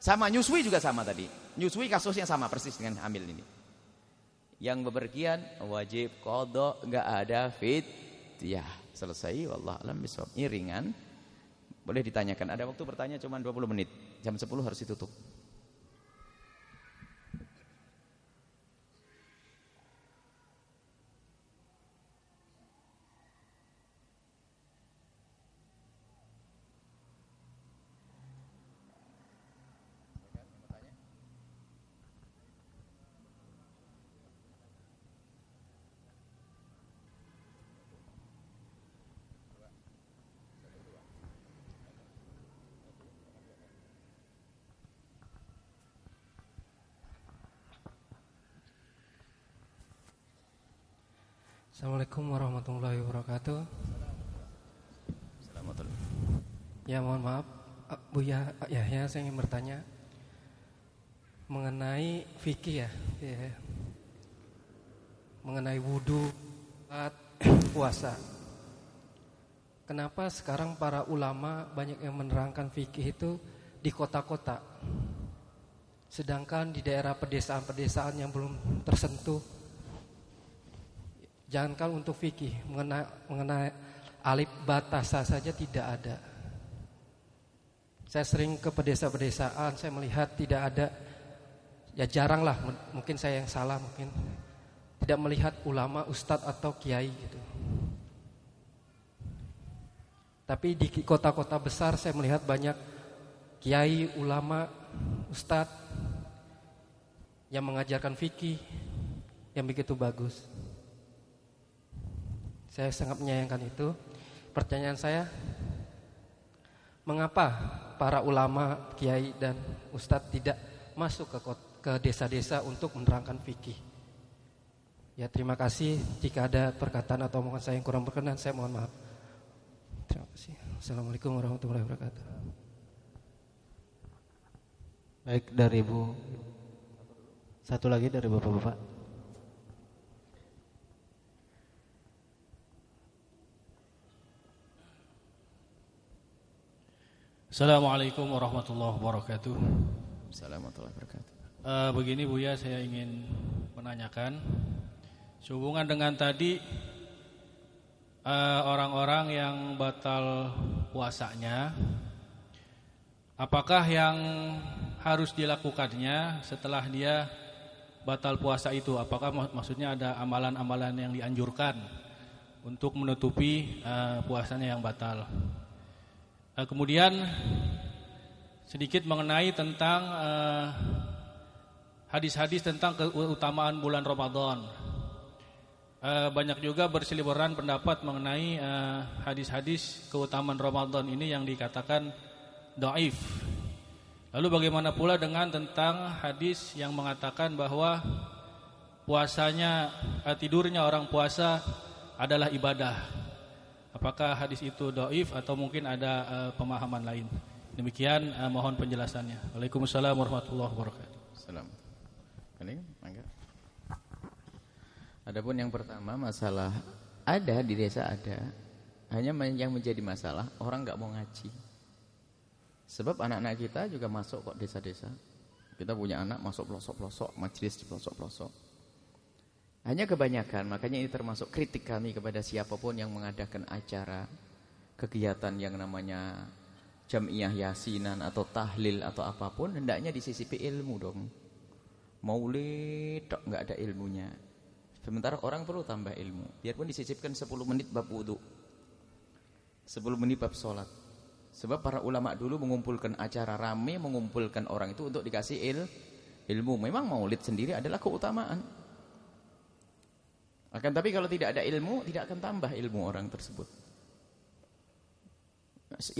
sama nyusui juga sama tadi. Nyusui kasusnya sama persis dengan hamil ini. Yang bepergian wajib kodok, nggak ada fidyah. Selesai. Wallah alam bisawab. Ini ringan. Boleh ditanyakan. Ada waktu bertanya cuma 20 menit. Jam 10 harus ditutup. Assalamualaikum warahmatullahi wabarakatuh. Assalamualaikum. Ya mohon maaf, Bu ya, ya, ya saya ingin bertanya mengenai fikih ya, ya. mengenai wudhu saat puasa. Kenapa sekarang para ulama banyak yang menerangkan fikih itu di kota-kota, sedangkan di daerah pedesaan-pedesaan yang belum tersentuh Jangankan untuk fikih, mengenai, mengenai alif batasa saja tidak ada. Saya sering ke pedesa-pedesaan, saya melihat tidak ada, ya jarang lah, mungkin saya yang salah mungkin. Tidak melihat ulama, ustadz atau kiai gitu. Tapi di kota-kota besar saya melihat banyak kiai, ulama, ustadz yang mengajarkan fikih yang begitu bagus. Saya sangat menyayangkan itu. Pertanyaan saya, mengapa para ulama, kiai dan ustadz tidak masuk ke ke desa-desa untuk menerangkan fikih? Ya terima kasih. Jika ada perkataan atau omongan saya yang kurang berkenan, saya mohon maaf. Terima kasih. Assalamualaikum warahmatullahi wabarakatuh. Baik dari Ibu. Satu lagi dari Bapak-bapak. Assalamualaikum warahmatullahi wabarakatuh. Assalamualaikum warahmatullahi wabarakatuh. Uh, begini Bu ya, saya ingin menanyakan sehubungan dengan tadi eh, orang-orang uh, yang batal puasanya, apakah yang harus dilakukannya setelah dia batal puasa itu? Apakah mak maksudnya ada amalan-amalan yang dianjurkan untuk menutupi uh, puasanya yang batal? Eh, kemudian sedikit mengenai tentang eh, hadis-hadis uh, tentang keutamaan bulan Ramadan. uh, banyak juga berseliweran pendapat mengenai hadis-hadis keutamaan Ramadan ini yang dikatakan doif. Lalu bagaimana pula dengan tentang hadis yang mengatakan bahwa puasanya tidurnya orang puasa adalah ibadah. Apakah hadis itu doif atau mungkin ada uh, pemahaman lain? Demikian uh, mohon penjelasannya. Waalaikumsalam warahmatullahi wabarakatuh. Salam. Ini mangga. Adapun yang pertama masalah ada di desa ada. Hanya yang menjadi masalah orang nggak mau ngaji. Sebab anak-anak kita juga masuk kok desa-desa. Kita punya anak masuk pelosok-pelosok, majelis di pelosok-pelosok. Hanya kebanyakan, makanya ini termasuk kritik kami kepada siapa pun yang mengadakan acara kegiatan yang namanya jamiah yasinan atau tahlil atau apa pun hendaknya disisipi ilmu dong. Maulid tok nggak ada ilmunya. Sementara orang perlu tambah ilmu. Biarpun disisipkan 10 menit bab wudu. 10 menit bab sholat. Sebab para ulama dulu mengumpulkan acara rame, mengumpulkan orang itu untuk dikasih il, ilmu. Memang maulid sendiri adalah keutamaan. Akan tapi kalau tidak ada ilmu, tidak akan tambah ilmu orang tersebut.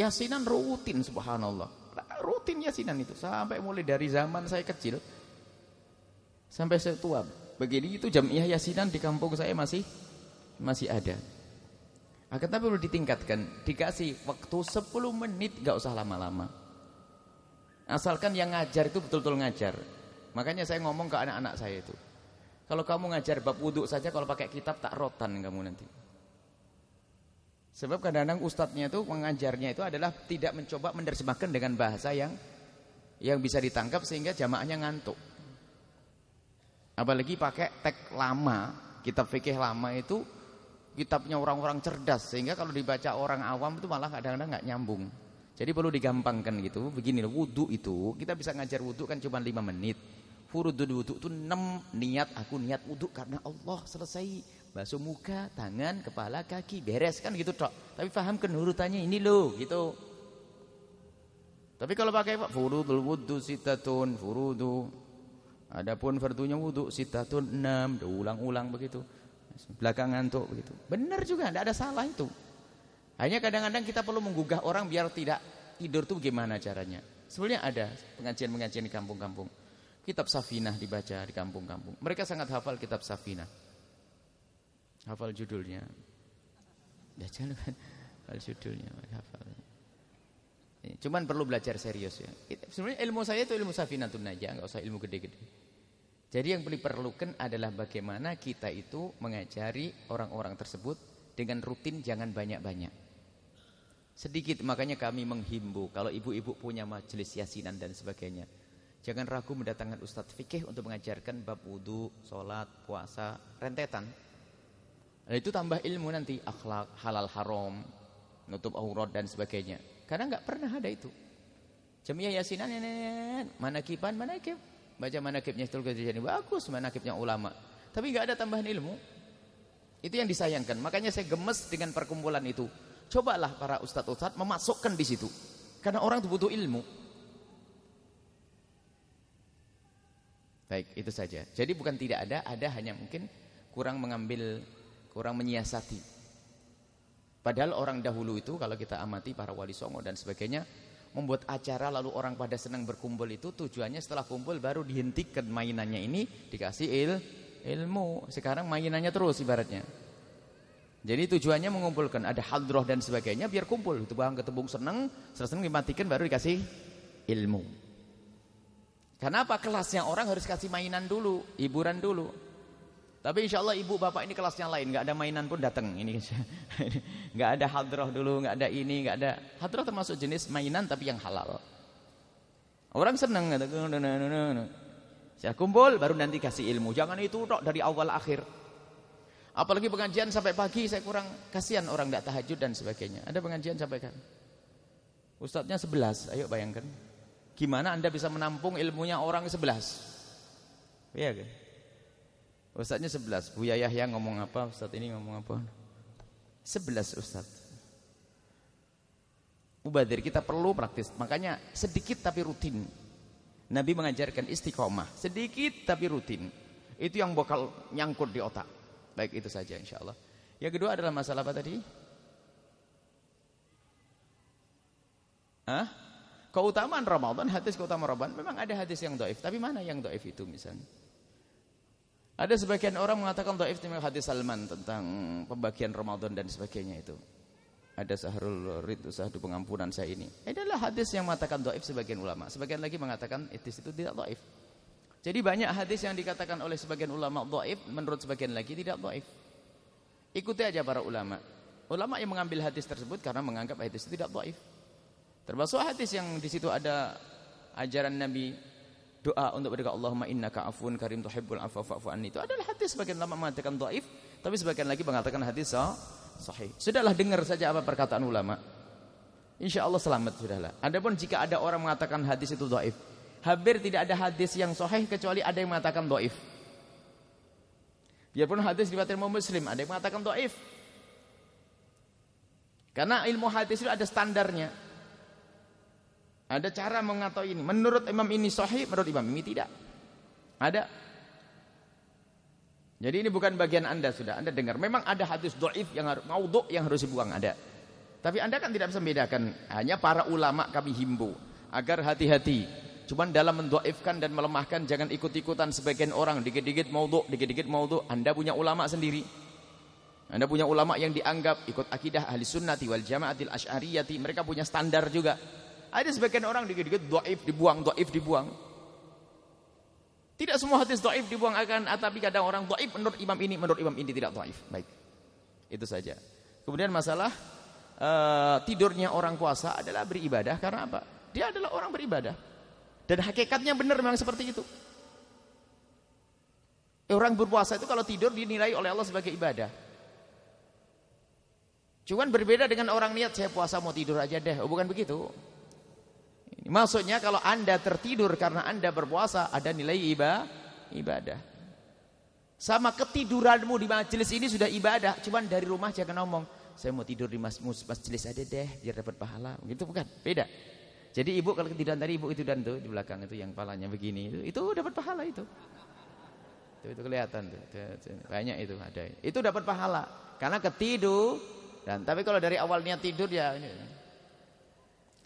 Yasinan rutin subhanallah. Rutin yasinan itu sampai mulai dari zaman saya kecil sampai saya tua. Begini itu jamiah yasinan di kampung saya masih masih ada. Akan tapi perlu ditingkatkan, dikasih waktu 10 menit gak usah lama-lama. Asalkan yang ngajar itu betul-betul ngajar. Makanya saya ngomong ke anak-anak saya itu. Kalau kamu ngajar bab wudhu saja kalau pakai kitab tak rotan kamu nanti. Sebab kadang-kadang ustadznya itu mengajarnya itu adalah tidak mencoba menerjemahkan dengan bahasa yang yang bisa ditangkap sehingga jamaahnya ngantuk. Apalagi pakai teks lama, kitab fikih lama itu kitabnya orang-orang cerdas sehingga kalau dibaca orang awam itu malah kadang-kadang nggak nyambung. Jadi perlu digampangkan gitu. Begini loh, itu kita bisa ngajar wudu kan cuma 5 menit. Furudul wudu itu 6 niat aku niat wudu karena Allah selesai basuh muka, tangan, kepala, kaki, beres kan gitu tok. Tapi paham kan urutannya ini loh gitu. Tapi kalau pakai Pak furudul wudu sitatun furudu. Adapun fardunya wudu sitatun enam, diulang-ulang begitu. Belakangan tuh begitu. Benar juga, tidak ada salah itu. Hanya kadang-kadang kita perlu menggugah orang biar tidak tidur tuh gimana caranya. Sebenarnya ada pengajian-pengajian di kampung-kampung. Kitab Safinah dibaca di kampung-kampung. Mereka sangat hafal kitab Safinah. Hafal judulnya. Ya jangan hafal judulnya hafal. Cuman perlu belajar serius ya. Sebenarnya ilmu saya itu ilmu safinatun najah nggak usah ilmu gede-gede. Jadi yang diperlukan adalah bagaimana kita itu mengajari orang-orang tersebut dengan rutin jangan banyak-banyak. Sedikit makanya kami menghimbau kalau ibu-ibu punya majelis yasinan dan sebagainya jangan ragu mendatangkan ustadz fikih untuk mengajarkan bab wudhu, sholat, puasa, rentetan Nah, itu tambah ilmu nanti akhlak, halal haram, nutup aurat dan sebagainya. Karena nggak pernah ada itu. Jamiah yasinan manakiban manakib. Baca manakibnya itu kejadian bagus manakibnya ulama. Tapi nggak ada tambahan ilmu. Itu yang disayangkan. Makanya saya gemes dengan perkumpulan itu. Cobalah para ustadz-ustadz memasukkan di situ. Karena orang itu butuh ilmu. Baik, itu saja. Jadi bukan tidak ada, ada hanya mungkin kurang mengambil kurang menyiasati. Padahal orang dahulu itu kalau kita amati para wali songo dan sebagainya membuat acara lalu orang pada senang berkumpul itu tujuannya setelah kumpul baru dihentikan mainannya ini dikasih il, ilmu. Sekarang mainannya terus ibaratnya. Jadi tujuannya mengumpulkan ada hadroh dan sebagainya biar kumpul. Itu bang ketebung senang, senang dimatikan baru dikasih ilmu. Kenapa kelasnya orang harus kasih mainan dulu, hiburan dulu. Tapi insya Allah ibu bapak ini kelasnya lain, nggak ada mainan pun datang. Ini nggak ada hadroh dulu, nggak ada ini, nggak ada hadroh termasuk jenis mainan tapi yang halal. Orang senang, saya kumpul baru nanti kasih ilmu. Jangan itu dok dari awal akhir. Apalagi pengajian sampai pagi saya kurang kasihan orang nggak tahajud dan sebagainya. Ada pengajian sampai kan? Ustadznya sebelas, ayo bayangkan. Gimana anda bisa menampung ilmunya orang sebelas? Iya kan? Ustadznya sebelas. Buya Yahya ngomong apa, Ustadz ini ngomong apa? Sebelas Ustadz. Mubadir kita perlu praktis. Makanya sedikit tapi rutin. Nabi mengajarkan istiqomah. Sedikit tapi rutin. Itu yang bakal nyangkut di otak. Baik itu saja insyaallah. Yang kedua adalah masalah apa tadi? Hah? Keutamaan Ramadan, hadis keutamaan Ramadan, memang ada hadis yang doif. Tapi mana yang doif itu misalnya? Ada sebagian orang mengatakan doif tentang hadis Salman tentang pembagian Ramadan dan sebagainya itu. Ada sahrul rid sahdu pengampunan saya ini. Adalah hadis yang mengatakan doif sebagian ulama. Sebagian lagi mengatakan hadis itu tidak doif. Jadi banyak hadis yang dikatakan oleh sebagian ulama doif, menurut sebagian lagi tidak doif. Ikuti aja para ulama. Ulama yang mengambil hadis tersebut karena menganggap hadis itu tidak doif. Termasuk hadis yang di situ ada ajaran Nabi doa untuk berdoa Allahumma innaka afun karim tuhibbul afwa fa'fu anni itu adalah hadis sebagian ulama mengatakan dhaif tapi sebagian lagi mengatakan hadis sahih. Sudahlah dengar saja apa perkataan ulama. Insya Allah selamat sudahlah. Adapun jika ada orang mengatakan hadis itu dhaif, hampir tidak ada hadis yang sahih kecuali ada yang mengatakan dhaif. Biarpun hadis riwayat Muslim ada yang mengatakan dhaif. Karena ilmu hadis itu ada standarnya. Ada cara mengetahui ini. Menurut imam ini sahih, menurut imam ini tidak. Ada. Jadi ini bukan bagian anda sudah. Anda dengar. Memang ada hadis do'if yang harus, maudhu yang harus dibuang. Ada. Tapi anda kan tidak bisa membedakan. Hanya para ulama kami himbau. Agar hati-hati. Cuman dalam mendoifkan dan melemahkan. Jangan ikut-ikutan sebagian orang. Dikit-dikit maudhu, dikit-dikit maudhu. Anda punya ulama sendiri. Anda punya ulama yang dianggap ikut akidah ahli sunnati wal jamaatil ash'ariyati. Mereka punya standar juga. Ada sebagian orang dikit-dikit doif dibuang, doif dibuang. Tidak semua hadis doif dibuang akan, tapi kadang orang doif menurut imam ini, menurut imam ini tidak doif. Baik, itu saja. Kemudian masalah uh, tidurnya orang puasa adalah beribadah karena apa? Dia adalah orang beribadah. Dan hakikatnya benar memang seperti itu. Orang berpuasa itu kalau tidur dinilai oleh Allah sebagai ibadah. Cuman berbeda dengan orang niat saya puasa mau tidur aja deh. Oh, bukan begitu. Maksudnya kalau anda tertidur karena anda berpuasa ada nilai ibadah. Sama ketiduranmu di majelis ini sudah ibadah. Cuman dari rumah jangan ngomong. Saya mau tidur di majelis aja deh biar dapat pahala. Gitu bukan? Beda. Jadi ibu kalau ketiduran tadi ibu itu tuh di belakang itu yang palanya begini itu itu dapat pahala itu. Itu, itu kelihatan tuh. Banyak itu ada. Itu dapat pahala karena ketidur dan tapi kalau dari awalnya tidur ya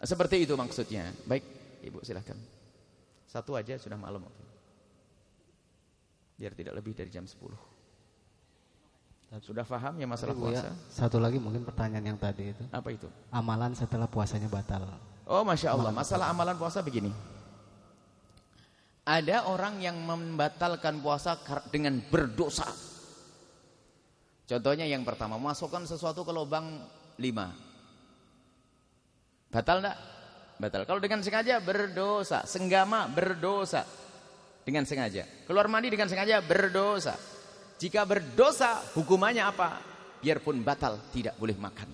seperti itu maksudnya. Baik, Ibu silahkan. Satu aja sudah malam. Biar tidak lebih dari jam 10. Sudah paham ya masalah Ibu puasa? Ya, satu lagi mungkin pertanyaan yang tadi itu. Apa itu? Amalan setelah puasanya batal. Oh Masya Allah, masalah amalan puasa begini. Ada orang yang membatalkan puasa dengan berdosa. Contohnya yang pertama, masukkan sesuatu ke lubang lima. Batal enggak? Batal. Kalau dengan sengaja berdosa, senggama berdosa. Dengan sengaja. Keluar mandi dengan sengaja berdosa. Jika berdosa, hukumannya apa? Biarpun batal, tidak boleh makan.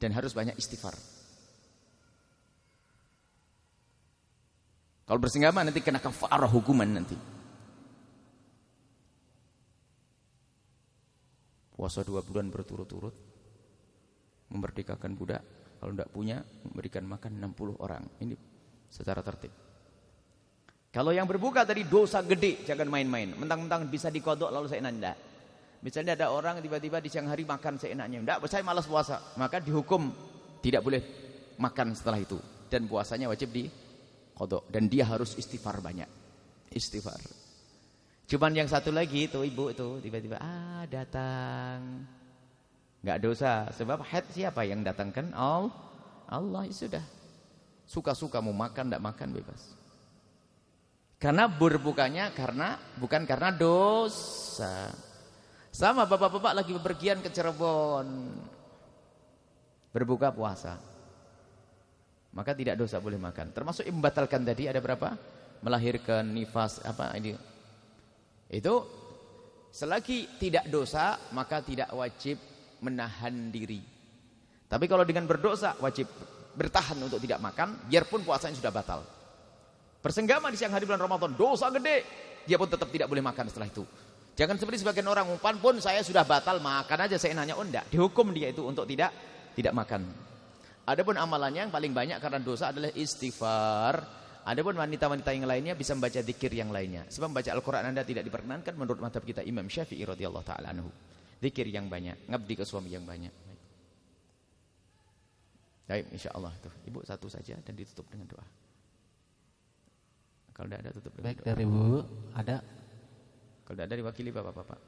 Dan harus banyak istighfar. Kalau bersenggama nanti kena kafarah hukuman nanti. Puasa dua bulan berturut-turut memerdekakan budak, kalau tidak punya memberikan makan 60 orang. Ini secara tertib. Kalau yang berbuka tadi dosa gede, jangan main-main. Mentang-mentang bisa dikodok lalu saya nanda. Misalnya ada orang tiba-tiba di siang hari makan seenaknya. Tidak, saya malas puasa. Maka dihukum tidak boleh makan setelah itu. Dan puasanya wajib di kodok. Dan dia harus istighfar banyak. Istighfar. Cuman yang satu lagi itu ibu itu tiba-tiba ah datang Enggak dosa. Sebab head siapa yang datangkan? Allah. Allah sudah. Suka-suka mau makan, enggak makan bebas. Karena berbukanya karena bukan karena dosa. Sama bapak-bapak lagi bepergian ke Cirebon. Berbuka puasa. Maka tidak dosa boleh makan. Termasuk membatalkan tadi ada berapa? Melahirkan nifas apa ini? Itu selagi tidak dosa maka tidak wajib menahan diri. Tapi kalau dengan berdosa wajib bertahan untuk tidak makan biarpun puasanya sudah batal. Bersenggama di siang hari bulan Ramadan dosa gede, dia pun tetap tidak boleh makan setelah itu. Jangan seperti sebagian orang umpan pun saya sudah batal makan aja saya nanya oh enggak, dihukum dia itu untuk tidak tidak makan. Adapun amalannya yang paling banyak karena dosa adalah istighfar. Adapun wanita-wanita yang lainnya bisa membaca zikir yang lainnya. Sebab membaca Al-Qur'an Anda tidak diperkenankan menurut madhab kita Imam Syafi'i radhiyallahu taala anhu. Zikir yang banyak, ngabdi ke suami yang banyak. Baik, insyaallah tuh. Ibu satu saja dan ditutup dengan doa. Kalau tidak ada tutup dengan Baik doa. dari Bu ada Kalau tidak ada diwakili Bapak-bapak.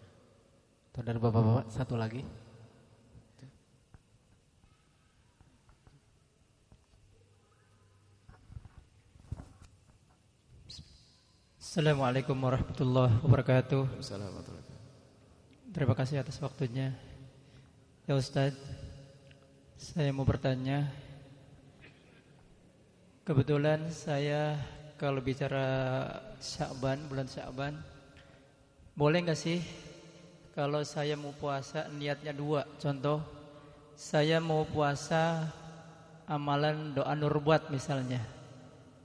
atau dari Bapak-bapak satu lagi. Assalamualaikum warahmatullahi wabarakatuh. Assalamualaikum. Terima kasih atas waktunya. Ya Ustadz, saya mau bertanya. Kebetulan saya kalau bicara Sya'ban, bulan Sya'ban, boleh nggak sih kalau saya mau puasa niatnya dua? Contoh, saya mau puasa amalan doa nurbuat misalnya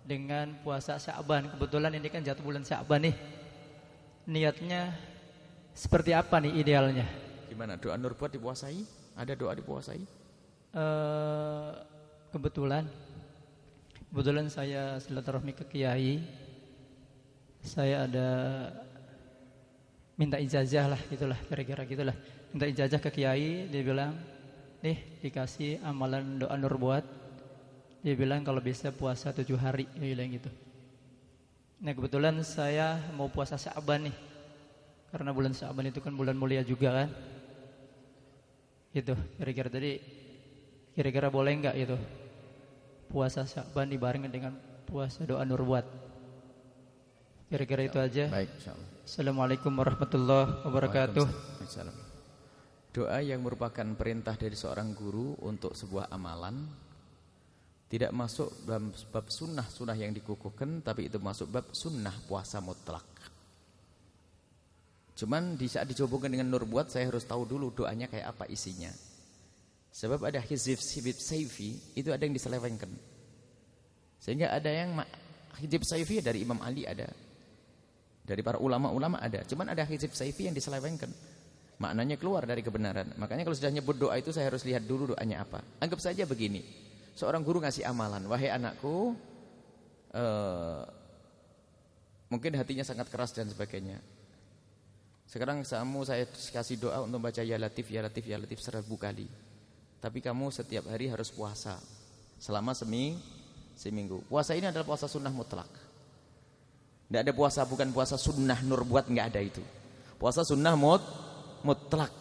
dengan puasa Sya'ban. Kebetulan ini kan jatuh bulan Sya'ban nih. Niatnya seperti apa nih idealnya? Gimana doa nur buat dipuasai? Ada doa dipuasai? Eh, kebetulan kebetulan saya silaturahmi ke kiai. Saya ada minta ijazah lah gitulah kira-kira gitulah. Minta ijazah ke kiai, dia bilang, "Nih, dikasih amalan doa nur buat." Dia bilang kalau bisa puasa tujuh hari, dia bilang gitu. Nah kebetulan saya mau puasa Syaban nih, karena bulan Syaban itu kan bulan mulia juga kan. Gitu, kira-kira tadi kira-kira boleh nggak itu puasa Syaban dibarengin dengan puasa doa nur buat. Kira-kira itu aja. Baik, insyaallah. Assalamualaikum warahmatullahi wabarakatuh. Waalaikumsalam. Doa yang merupakan perintah dari seorang guru untuk sebuah amalan tidak masuk dalam bab sunnah-sunnah yang dikukuhkan tapi itu masuk bab sunnah puasa mutlak. Cuman di saat dicobongkan dengan nur buat saya harus tahu dulu doanya kayak apa isinya. Sebab ada hizib sibib saifi itu ada yang diselewengkan. Sehingga ada yang hizib saifi dari Imam Ali ada. Dari para ulama-ulama ada. Cuman ada hizib saifi yang diselewengkan. Maknanya keluar dari kebenaran. Makanya kalau sudah nyebut doa itu saya harus lihat dulu doanya apa. Anggap saja begini. Seorang guru ngasih amalan, wahai anakku, eh, mungkin hatinya sangat keras dan sebagainya. Sekarang kamu saya kasih doa untuk baca ya latif ya latif ya latif seribu kali. Tapi kamu setiap hari harus puasa selama semi seminggu. Puasa ini adalah puasa sunnah mutlak. Tidak ada puasa bukan puasa sunnah nur buat nggak ada itu. Puasa sunnah mut mutlak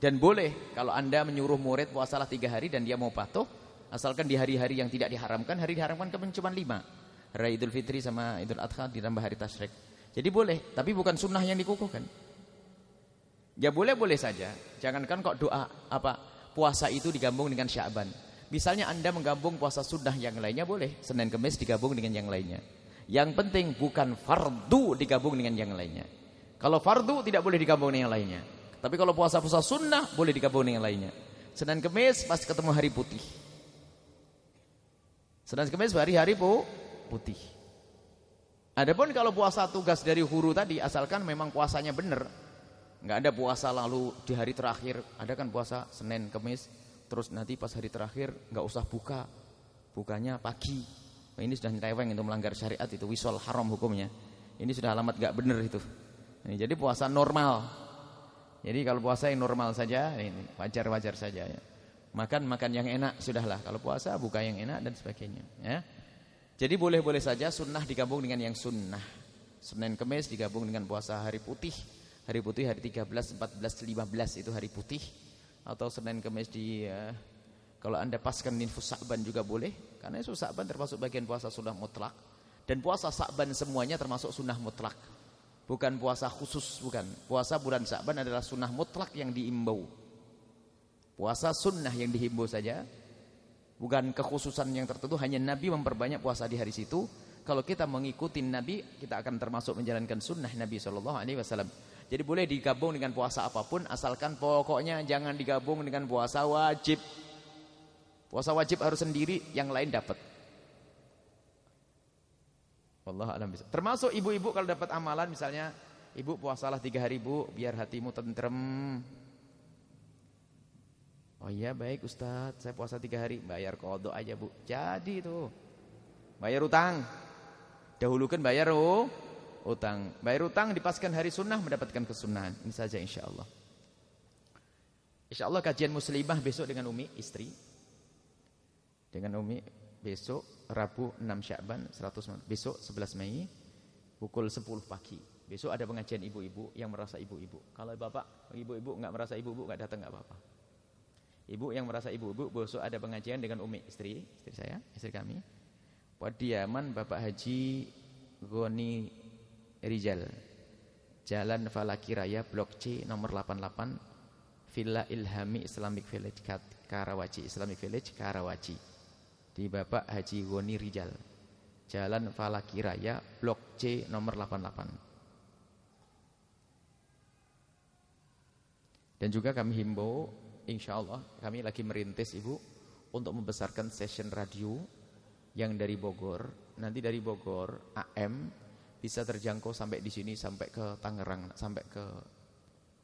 dan boleh kalau anda menyuruh murid puasalah tiga hari dan dia mau patuh asalkan di hari-hari yang tidak diharamkan hari diharamkan kan cuma lima hari idul fitri sama idul adha ditambah hari tasyrik jadi boleh tapi bukan sunnah yang dikukuhkan ya boleh-boleh saja. Jangankan kok doa apa puasa itu digabung dengan sya'ban misalnya anda menggabung puasa sunnah yang lainnya boleh. Senin Kemis digabung dengan yang lainnya. Yang penting bukan fardu digabung dengan yang lainnya. Kalau fardu tidak boleh digabung dengan yang lainnya. Tapi kalau puasa-puasa sunnah boleh digabung dengan yang lainnya. Senin Kemis pas ketemu hari putih. Senin Kemis hari-hari putih. Adapun kalau puasa tugas dari huru tadi asalkan memang puasanya benar. Enggak ada puasa lalu di hari terakhir, ada kan puasa Senin, Kemis, terus nanti pas hari terakhir enggak usah buka. Bukanya pagi. Nah, ini sudah nyeleweng itu melanggar syariat itu wisol haram hukumnya. Ini sudah alamat enggak benar itu. Ini jadi puasa normal. Jadi kalau puasa yang normal saja ini wajar-wajar saja ya. Makan makan yang enak sudahlah. Kalau puasa buka yang enak dan sebagainya. Ya. Jadi boleh-boleh saja sunnah digabung dengan yang sunnah. Senin Kemis digabung dengan puasa hari putih. Hari putih hari 13, 14, 15 itu hari putih. Atau Senin Kemis di uh, kalau anda paskan nifus Sa'ban juga boleh. Karena nifus Sa'ban termasuk bagian puasa sunnah mutlak. Dan puasa Sa'ban semuanya termasuk sunnah mutlak. Bukan puasa khusus, bukan. Puasa bulan Sa'ban adalah sunnah mutlak yang diimbau. Puasa sunnah yang dihimbau saja Bukan kekhususan yang tertentu Hanya Nabi memperbanyak puasa di hari situ Kalau kita mengikuti Nabi Kita akan termasuk menjalankan sunnah Nabi SAW Jadi boleh digabung dengan puasa apa pun Asalkan pokoknya jangan digabung dengan puasa wajib. Puasa wajib harus sendiri Yang lain dapat. Allah alam bisa. Termasuk ibu-ibu kalau dapat amalan Misalnya Ibu puasalah tiga hari bu Biar hatimu tentrem. Oh iya baik Ustadz. Saya puasa tiga hari. Bayar kodok aja bu. Jadi itu Bayar utang. Dahulukan bayar oh, utang. Bayar utang dipaskan hari sunnah mendapatkan kesunahan. Ini saja insyaallah. Insyaallah kajian muslimah besok dengan Umi istri. Dengan Umi besok Rabu 6 Syakban 100 besok 11 Mei pukul 10 pagi. Besok ada pengajian ibu-ibu yang merasa ibu-ibu. Kalau bapak ibu-ibu enggak merasa ibu-ibu enggak datang enggak apa-apa. Ibu yang merasa ibu-ibu besok ada pengajian dengan Umi istri, istri saya, istri kami. Padiaman Bapak Haji Goni Rizal. Jalan Falaki Raya Blok C nomor 88 Villa Ilhami Islamic Village Karawaci Islamic Village Karawaci di Bapak Haji Goni Rizal. Jalan Falaki Raya Blok C nomor 88. Dan juga kami himbau insya Allah kami lagi merintis Ibu untuk membesarkan session radio yang dari Bogor. Nanti dari Bogor AM bisa terjangkau sampai di sini sampai ke Tangerang, sampai ke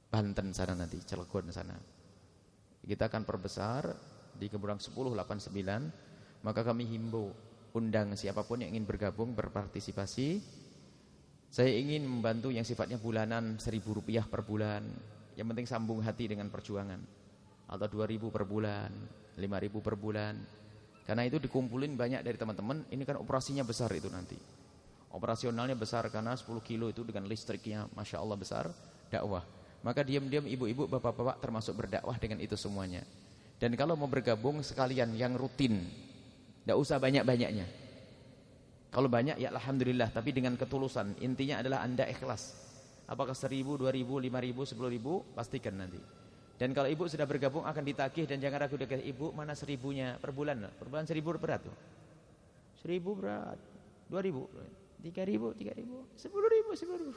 Banten sana nanti, Cilegon sana. Kita akan perbesar di Keburang 1089, maka kami himbau undang siapa pun yang ingin bergabung berpartisipasi. Saya ingin membantu yang sifatnya bulanan seribu rupiah per bulan. Yang penting sambung hati dengan perjuangan atau 2000 per bulan, 5000 per bulan. Karena itu dikumpulin banyak dari teman-teman, ini kan operasinya besar itu nanti. Operasionalnya besar karena 10 kilo itu dengan listriknya Masya Allah besar, dakwah. Maka diam-diam ibu-ibu, bapak-bapak termasuk berdakwah dengan itu semuanya. Dan kalau mau bergabung sekalian yang rutin, tidak usah banyak-banyaknya. Kalau banyak ya Alhamdulillah, tapi dengan ketulusan. Intinya adalah anda ikhlas. Apakah 1000, 2000, 5000, 10000, pastikan nanti. Dan kalau ibu sudah bergabung akan ditagih dan jangan ragu dengan ibu mana seribunya per bulan. Per bulan seribu berat tuh. Seribu berat. Dua ribu. Tiga ribu. Tiga ribu. Sepuluh ribu. Sepuluh ribu.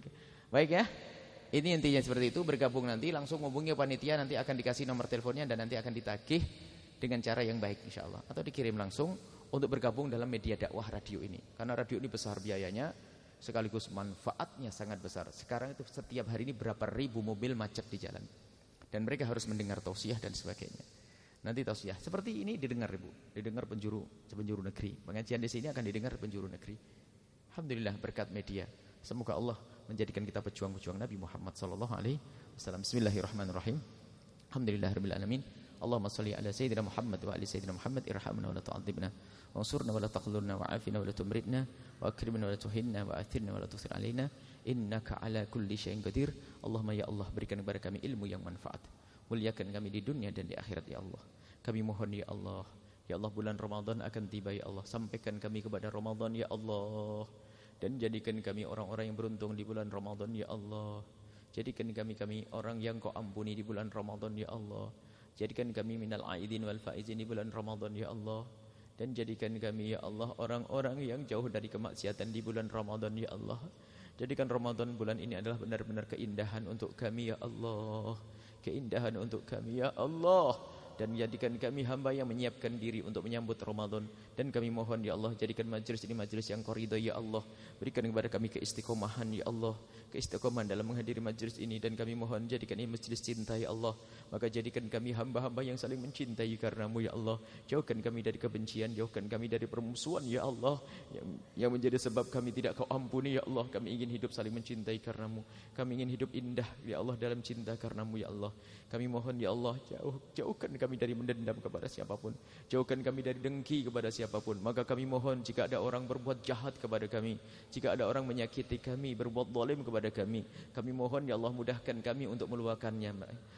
Baik ya. Ini intinya seperti itu. Bergabung nanti langsung hubungi panitia. Nanti akan dikasih nomor teleponnya dan nanti akan ditagih dengan cara yang baik insya Allah. Atau dikirim langsung untuk bergabung dalam media dakwah radio ini. Karena radio ini besar biayanya sekaligus manfaatnya sangat besar. Sekarang itu setiap hari ini berapa ribu mobil macet di jalan dan mereka harus mendengar tausiah dan sebagainya. Nanti tausiah seperti ini didengar Ibu, didengar penjuru penjuru negeri. Pengajian di sini akan didengar penjuru negeri. Alhamdulillah berkat media. Semoga Allah menjadikan kita pejuang-pejuang Nabi Muhammad sallallahu alaihi wasallam. Bismillahirrahmanirrahim. Alhamdulillahirabbil alamin. Allahumma salli ala sayyidina Muhammad wa ali sayyidina Muhammad irhamna wa la tu'adzibna wansurna wa la taqlurna wa afina wa la tumritna wa akrimna wa la tuhinna wa athirna wa la tusir alaina innaka ala kulli syai'in qadir Allahumma ya Allah berikan kepada kami ilmu yang manfaat muliakan kami di dunia dan di akhirat ya Allah kami mohon ya Allah ya Allah bulan Ramadan akan tiba ya Allah. Sampaikan kami kepada Ramadan ya Allah. Dan jadikan kami orang-orang yang beruntung di bulan Ramadan ya Allah. Jadikan kami kami orang yang kau ampuni di bulan Ramadan ya Allah. Jadikan kami minal aidin wal faizin di bulan Ramadan ya Allah. Dan jadikan kami ya Allah orang-orang yang jauh dari kemaksiatan di bulan Ramadan ya Allah. Jadikan Ramadan bulan ini adalah benar-benar keindahan untuk kami ya Allah. Keindahan untuk kami ya Allah dan jadikan kami hamba yang menyiapkan diri untuk menyambut Ramadan. Dan kami mohon ya Allah jadikan majlis ini majlis yang koridor ya Allah. Berikan kepada kami keistiqomahan ya Allah. Keistiqomahan dalam menghadiri majlis ini. Dan kami mohon jadikan ini majlis cinta ya Allah maka jadikan kami hamba-hamba yang saling mencintai karenamu ya Allah. Jauhkan kami dari kebencian jauhkan kami dari permusuhan ya Allah. Yang, yang menjadi sebab kami tidak kau ampuni ya Allah. Kami ingin hidup saling mencintai karenamu. Kami ingin hidup indah ya Allah dalam cinta karenamu ya Allah. Kami mohon ya Allah jauh jauhkan kami dari mendendam kepada siapa pun. Jauhkan kami dari dengki kepada siapa pun. Maka kami mohon jika ada orang berbuat jahat kepada kami jika ada orang menyakiti kami berbuat zalim kepada kami. Kami mohon ya Allah mudahkan kami untuk melupakannya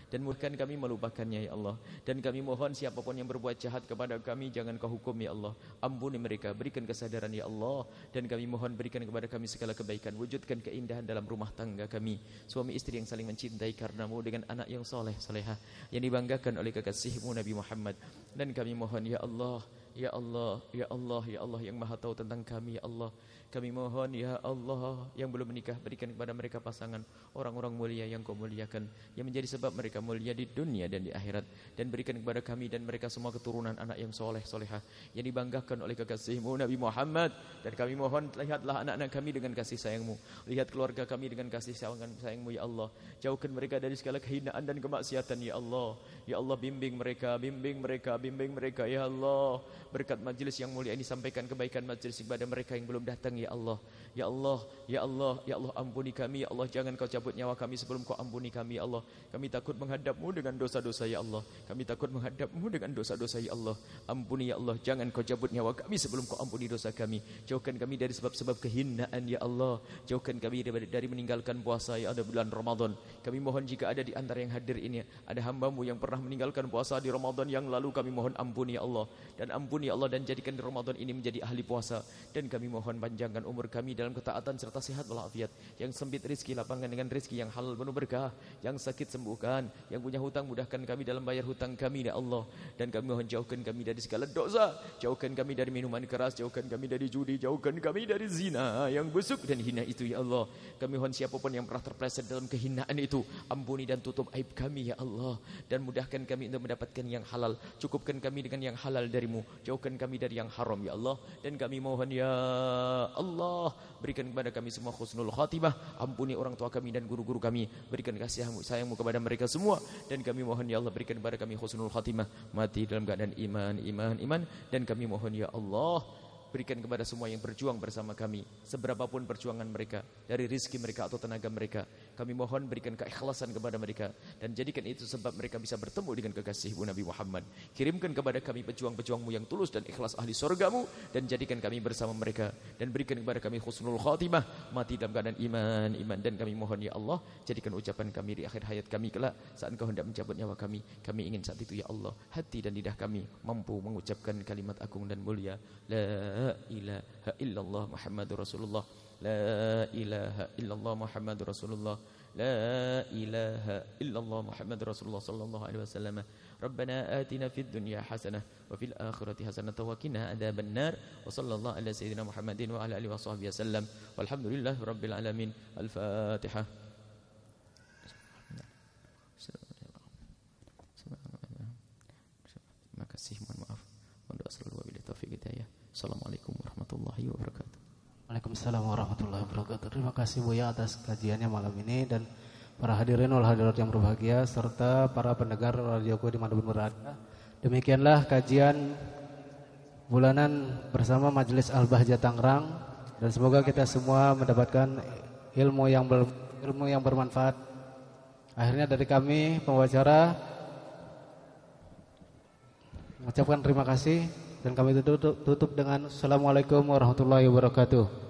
dan mudahkan kami melupakannya ya Allah. Dan kami mohon siapapun yang berbuat jahat kepada kami jangan kau hukum ya Allah. Ampuni mereka, berikan kesadaran ya Allah dan kami mohon berikan kepada kami segala kebaikan, wujudkan keindahan dalam rumah tangga kami. Suami istri yang saling mencintai karenamu dengan anak yang soleh solehah yang dibanggakan oleh kekasihmu Nabi Muhammad. Dan kami mohon ya Allah Ya Allah, Ya Allah, Ya Allah yang maha tahu tentang kami Ya Allah Kami mohon Ya Allah yang belum menikah Berikan kepada mereka pasangan Orang-orang mulia yang kau muliakan Yang menjadi sebab mereka mulia di dunia dan di akhirat. Dan berikan kepada kami dan mereka semua keturunan anak yang soleh solehah Yang dibanggakan oleh kekasihmu Nabi Muhammad. Dan kami mohon lihatlah anak-anak kami dengan kasih sayangmu. Lihat keluarga kami dengan kasih sayangmu Ya Allah. Jauhkan mereka dari segala kehinaan dan kemaksiatan Ya Allah. Ya Allah bimbing mereka, bimbing mereka, bimbing mereka Ya Allah. Berkat majlis yang mulia ini sampaikan kebaikan majlis kepada mereka yang belum datang ya ya Allah Ya Allah, Ya Allah, Ya Allah ampuni kami. Ya Allah jangan kau cabut nyawa kami sebelum kau ampuni kami Ya Allah. Kami takut menghadapmu dengan dosa-dosa Ya Allah. Kami takut menghadapmu dengan dosa-dosa Ya Allah. Ampuni Ya Allah. Jangan kau cabut nyawa kami sebelum kau ampuni dosa kami. Jauhkan kami dari sebab-sebab kehinaan Ya Allah. Jauhkan kami dari, dari meninggalkan puasa Ya ada bulan Ramadan. Kami mohon jika ada di antara yang hadir ini Ada hambamu yang pernah meninggalkan puasa di Ramadan yang lalu Kami mohon ampuni Ya Allah. Dan ampuni Ya Allah dan jadikan Ramadan ini menjadi ahli puasa. Dan kami mohon panjangkan umur kami dalam ketaatan serta sehat walafiat. Yang sempit rizki lapangkan dengan rizki yang halal penuh berkah. Yang sakit sembuhkan. Yang punya hutang mudahkan kami dalam bayar hutang kami ya Allah. Dan kami mohon jauhkan kami dari segala dosa. Jauhkan kami dari minuman keras. Jauhkan kami dari judi. Jauhkan kami dari zina yang busuk dan hina itu ya Allah. Kami mohon siapa pun yang pernah terpleset dalam kehinaan itu. Ampuni dan tutup aib kami ya Allah. Dan mudahkan kami untuk mendapatkan yang halal. Cukupkan kami dengan yang halal darimu. Jauhkan kami dari yang haram ya Allah. Dan kami mohon ya Allah Berikan kepada kami semua khusnul khatimah. Ampuni orang tua kami dan guru-guru kami. Berikan kasih sayangmu kepada mereka semua. Dan kami mohon ya Allah berikan kepada kami khusnul khatimah. Mati dalam keadaan iman, iman, iman. Dan kami mohon ya Allah berikan kepada semua yang berjuang bersama kami. Seberapapun perjuangan mereka dari rizki mereka atau tenaga mereka kami mohon berikan keikhlasan kepada mereka dan jadikan itu sebab mereka bisa bertemu dengan kekasihmu Nabi Muhammad. Kirimkan kepada kami pejuang-pejuangmu yang tulus dan ikhlas ahli surgamu dan jadikan kami bersama mereka dan berikan kepada kami khusnul khatimah mati dalam keadaan iman iman. Dan kami mohon ya Allah jadikan ucapan kami di akhir hayat kami kelak. Saat engkau hendak mencabut nyawa kami kami ingin saat itu ya Allah hati dan lidah kami mampu mengucapkan kalimat agung dan mulia. La لا إله إلا الله محمد رسول الله. لا إله إلا الله محمد رسول الله. لا إله إلا الله محمد رسول الله صلى الله عليه وسلم. ربنا آتنا في الدنيا حسنة وفي الآخرة حسنة وكنا عذاب النار. وصلى الله على سيدنا محمد وعلى آله وصحبه وسلم. والحمد لله رب العالمين. الفاتحة. Terima kasih, mohon maaf. Mohon doa selalu wabillahi taufiq hidayah. Assalamualaikum warahmatullahi wabarakatuh. Waalaikumsalam warahmatullahi wabarakatuh. Terima kasih Buya atas kajiannya malam ini dan para hadirin wal hadirat yang berbahagia serta para pendengar radioku di mana pun berada. Demikianlah kajian bulanan bersama Majelis Al-Bahjah Tangerang dan semoga kita semua mendapatkan ilmu yang ber, ilmu yang bermanfaat. Akhirnya dari kami pembicara mengucapkan terima kasih dan kami tutup, tutup dengan Assalamualaikum warahmatullahi wabarakatuh.